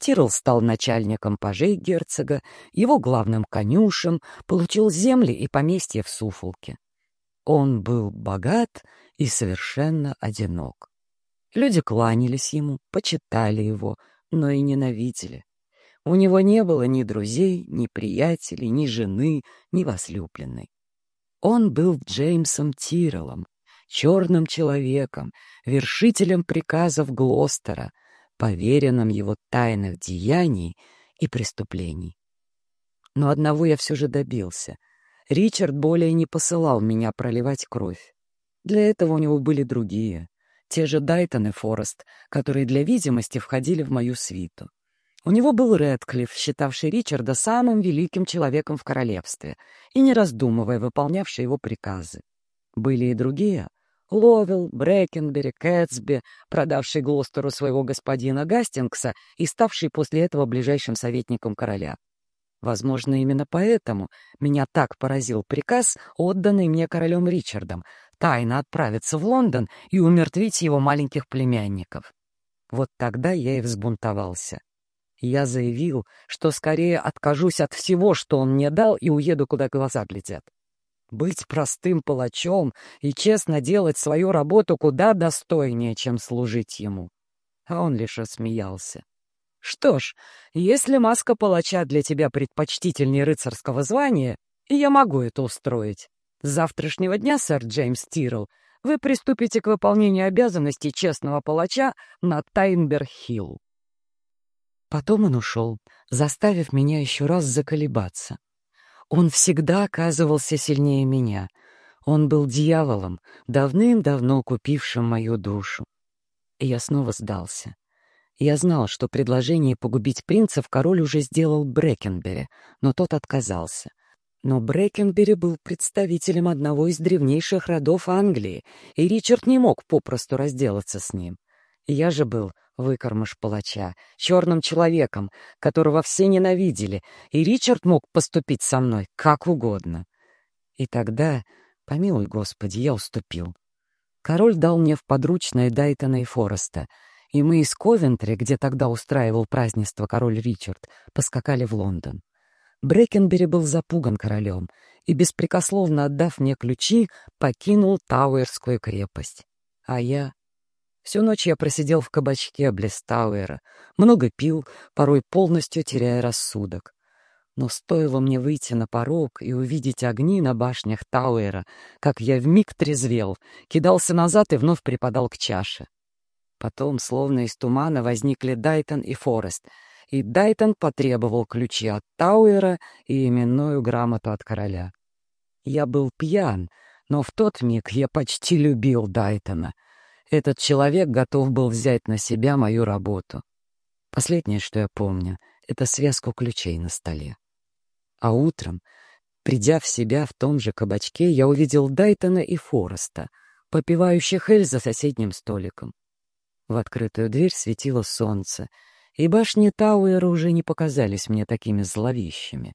Тирл стал начальником пажей герцога, его главным конюшем, получил земли и поместье в Суфолке. Он был богат и совершенно одинок. Люди кланялись ему, почитали его, но и ненавидели. У него не было ни друзей, ни приятелей, ни жены, ни возлюбленной. Он был Джеймсом Тиреллом, черным человеком, вершителем приказов Глостера, поверенным его тайных деяний и преступлений. Но одного я все же добился. Ричард более не посылал меня проливать кровь. Для этого у него были другие, те же Дайтон и Форест, которые для видимости входили в мою свиту. У него был Рэдклифф, считавший Ричарда самым великим человеком в королевстве и, не раздумывая, выполнявший его приказы. Были и другие — Ловел, Брэкенбери, Кэтсби, продавший Глостеру своего господина Гастингса и ставший после этого ближайшим советником короля. Возможно, именно поэтому меня так поразил приказ, отданный мне королем Ричардом, тайно отправиться в Лондон и умертвить его маленьких племянников. Вот тогда я и взбунтовался. Я заявил, что скорее откажусь от всего, что он мне дал, и уеду, куда глаза глядят. Быть простым палачом и честно делать свою работу куда достойнее, чем служить ему. А он лишь рассмеялся. Что ж, если маска палача для тебя предпочтительнее рыцарского звания, я могу это устроить. С завтрашнего дня, сэр Джеймс Тирл, вы приступите к выполнению обязанностей честного палача на Тайнберг-Хилл. Потом он ушел, заставив меня еще раз заколебаться. Он всегда оказывался сильнее меня. Он был дьяволом, давным-давно купившим мою душу. И я снова сдался. Я знал, что предложение погубить принцев король уже сделал Брэкенбери, но тот отказался. Но Брэкенбери был представителем одного из древнейших родов Англии, и Ричард не мог попросту разделаться с ним. Я же был выкормыш палача, черным человеком, которого все ненавидели, и Ричард мог поступить со мной как угодно. И тогда, помилуй Господи, я уступил. Король дал мне в подручное Дайтона и Фореста, и мы из Ковентри, где тогда устраивал празднество король Ричард, поскакали в Лондон. Брекенбери был запуган королем и, беспрекословно отдав мне ключи, покинул Тауэрскую крепость. А я Всю ночь я просидел в кабачке Блестауэра, много пил, порой полностью теряя рассудок. Но стоило мне выйти на порог и увидеть огни на башнях Тауэра, как я вмиг трезвел, кидался назад и вновь припадал к чаше. Потом, словно из тумана, возникли Дайтон и Форест, и Дайтон потребовал ключи от Тауэра и именную грамоту от короля. Я был пьян, но в тот миг я почти любил Дайтона. Этот человек готов был взять на себя мою работу. Последнее, что я помню, — это связку ключей на столе. А утром, придя в себя в том же кабачке, я увидел Дайтона и Фореста, попивающих Эль за соседним столиком. В открытую дверь светило солнце, и башни Тауэра уже не показались мне такими зловещими.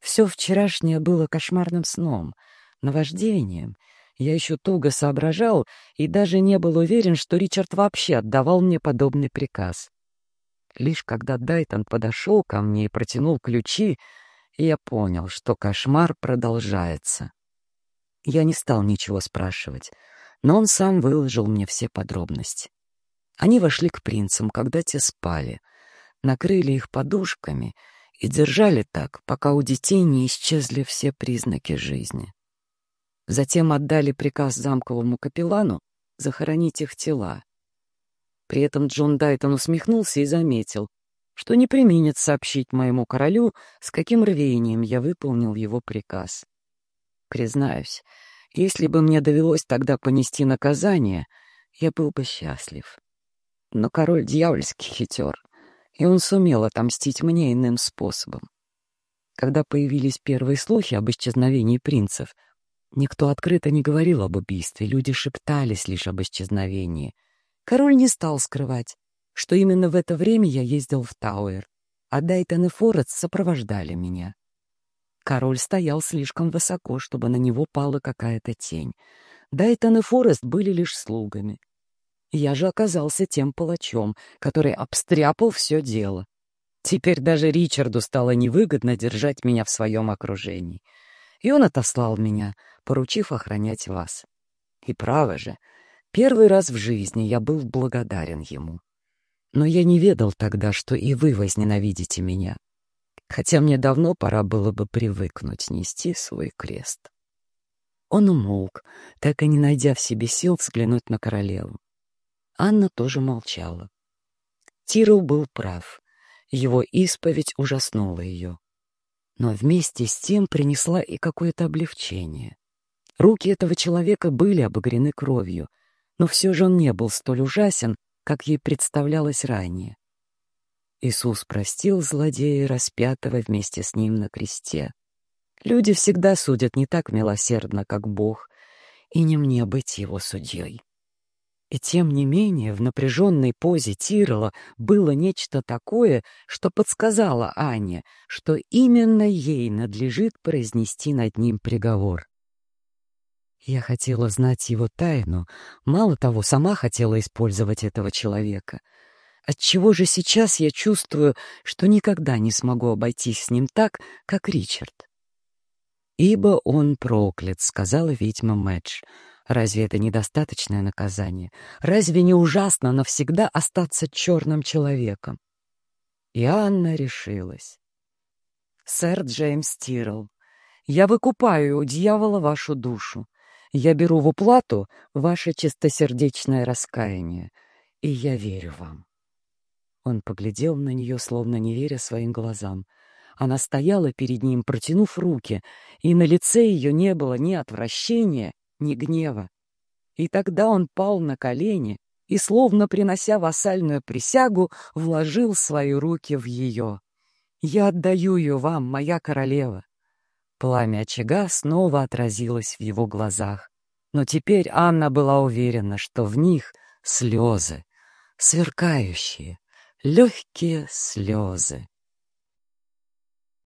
Все вчерашнее было кошмарным сном, наваждением. Я еще туго соображал и даже не был уверен, что Ричард вообще отдавал мне подобный приказ. Лишь когда Дайтон подошел ко мне и протянул ключи, я понял, что кошмар продолжается. Я не стал ничего спрашивать, но он сам выложил мне все подробности. Они вошли к принцам, когда те спали, накрыли их подушками и держали так, пока у детей не исчезли все признаки жизни. Затем отдали приказ замковому капеллану захоронить их тела. При этом Джон Дайтон усмехнулся и заметил, что не применит сообщить моему королю, с каким рвением я выполнил его приказ. Признаюсь, если бы мне довелось тогда понести наказание, я был бы счастлив. Но король дьявольский хитер, и он сумел отомстить мне иным способом. Когда появились первые слухи об исчезновении принцев, никто открыто не говорил об убийстве, люди шептались лишь об исчезновении. Король не стал скрывать, что именно в это время я ездил в Тауэр, а Дайтон и Форест сопровождали меня. Король стоял слишком высоко, чтобы на него пала какая-то тень. Дайтон и Форест были лишь слугами. Я же оказался тем палачом, который обстряпал все дело. Теперь даже Ричарду стало невыгодно держать меня в своем окружении. И он отослал меня, поручив охранять вас. И право же, первый раз в жизни я был благодарен ему. Но я не ведал тогда, что и вы возненавидите меня. Хотя мне давно пора было бы привыкнуть нести свой крест. Он умолк, так и не найдя в себе сил взглянуть на королеву. Анна тоже молчала. Тирл был прав. Его исповедь ужаснула ее. Но вместе с тем принесла и какое-то облегчение. Руки этого человека были обогрены кровью, но все же он не был столь ужасен, как ей представлялось ранее. Иисус простил злодея, распятого вместе с ним на кресте. Люди всегда судят не так милосердно, как Бог, и не мне быть его судьей. И тем не менее в напряженной позе Тирола было нечто такое, что подсказало Анне, что именно ей надлежит произнести над ним приговор. Я хотела знать его тайну, мало того, сама хотела использовать этого человека. Отчего же сейчас я чувствую, что никогда не смогу обойтись с ним так, как Ричард? «Ибо он проклят», — сказала ведьма Мэдж. «Разве это недостаточное наказание? Разве не ужасно навсегда остаться черным человеком?» И Анна решилась. «Сэр Джеймс Тирл, я выкупаю у дьявола вашу душу. Я беру в уплату ваше чистосердечное раскаяние, и я верю вам. Он поглядел на нее, словно не веря своим глазам. Она стояла перед ним, протянув руки, и на лице ее не было ни отвращения, ни гнева. И тогда он пал на колени и, словно принося вассальную присягу, вложил свои руки в ее. «Я отдаю ее вам, моя королева. Пламя очага снова отразилось в его глазах. Но теперь Анна была уверена, что в них слезы, сверкающие, легкие слезы.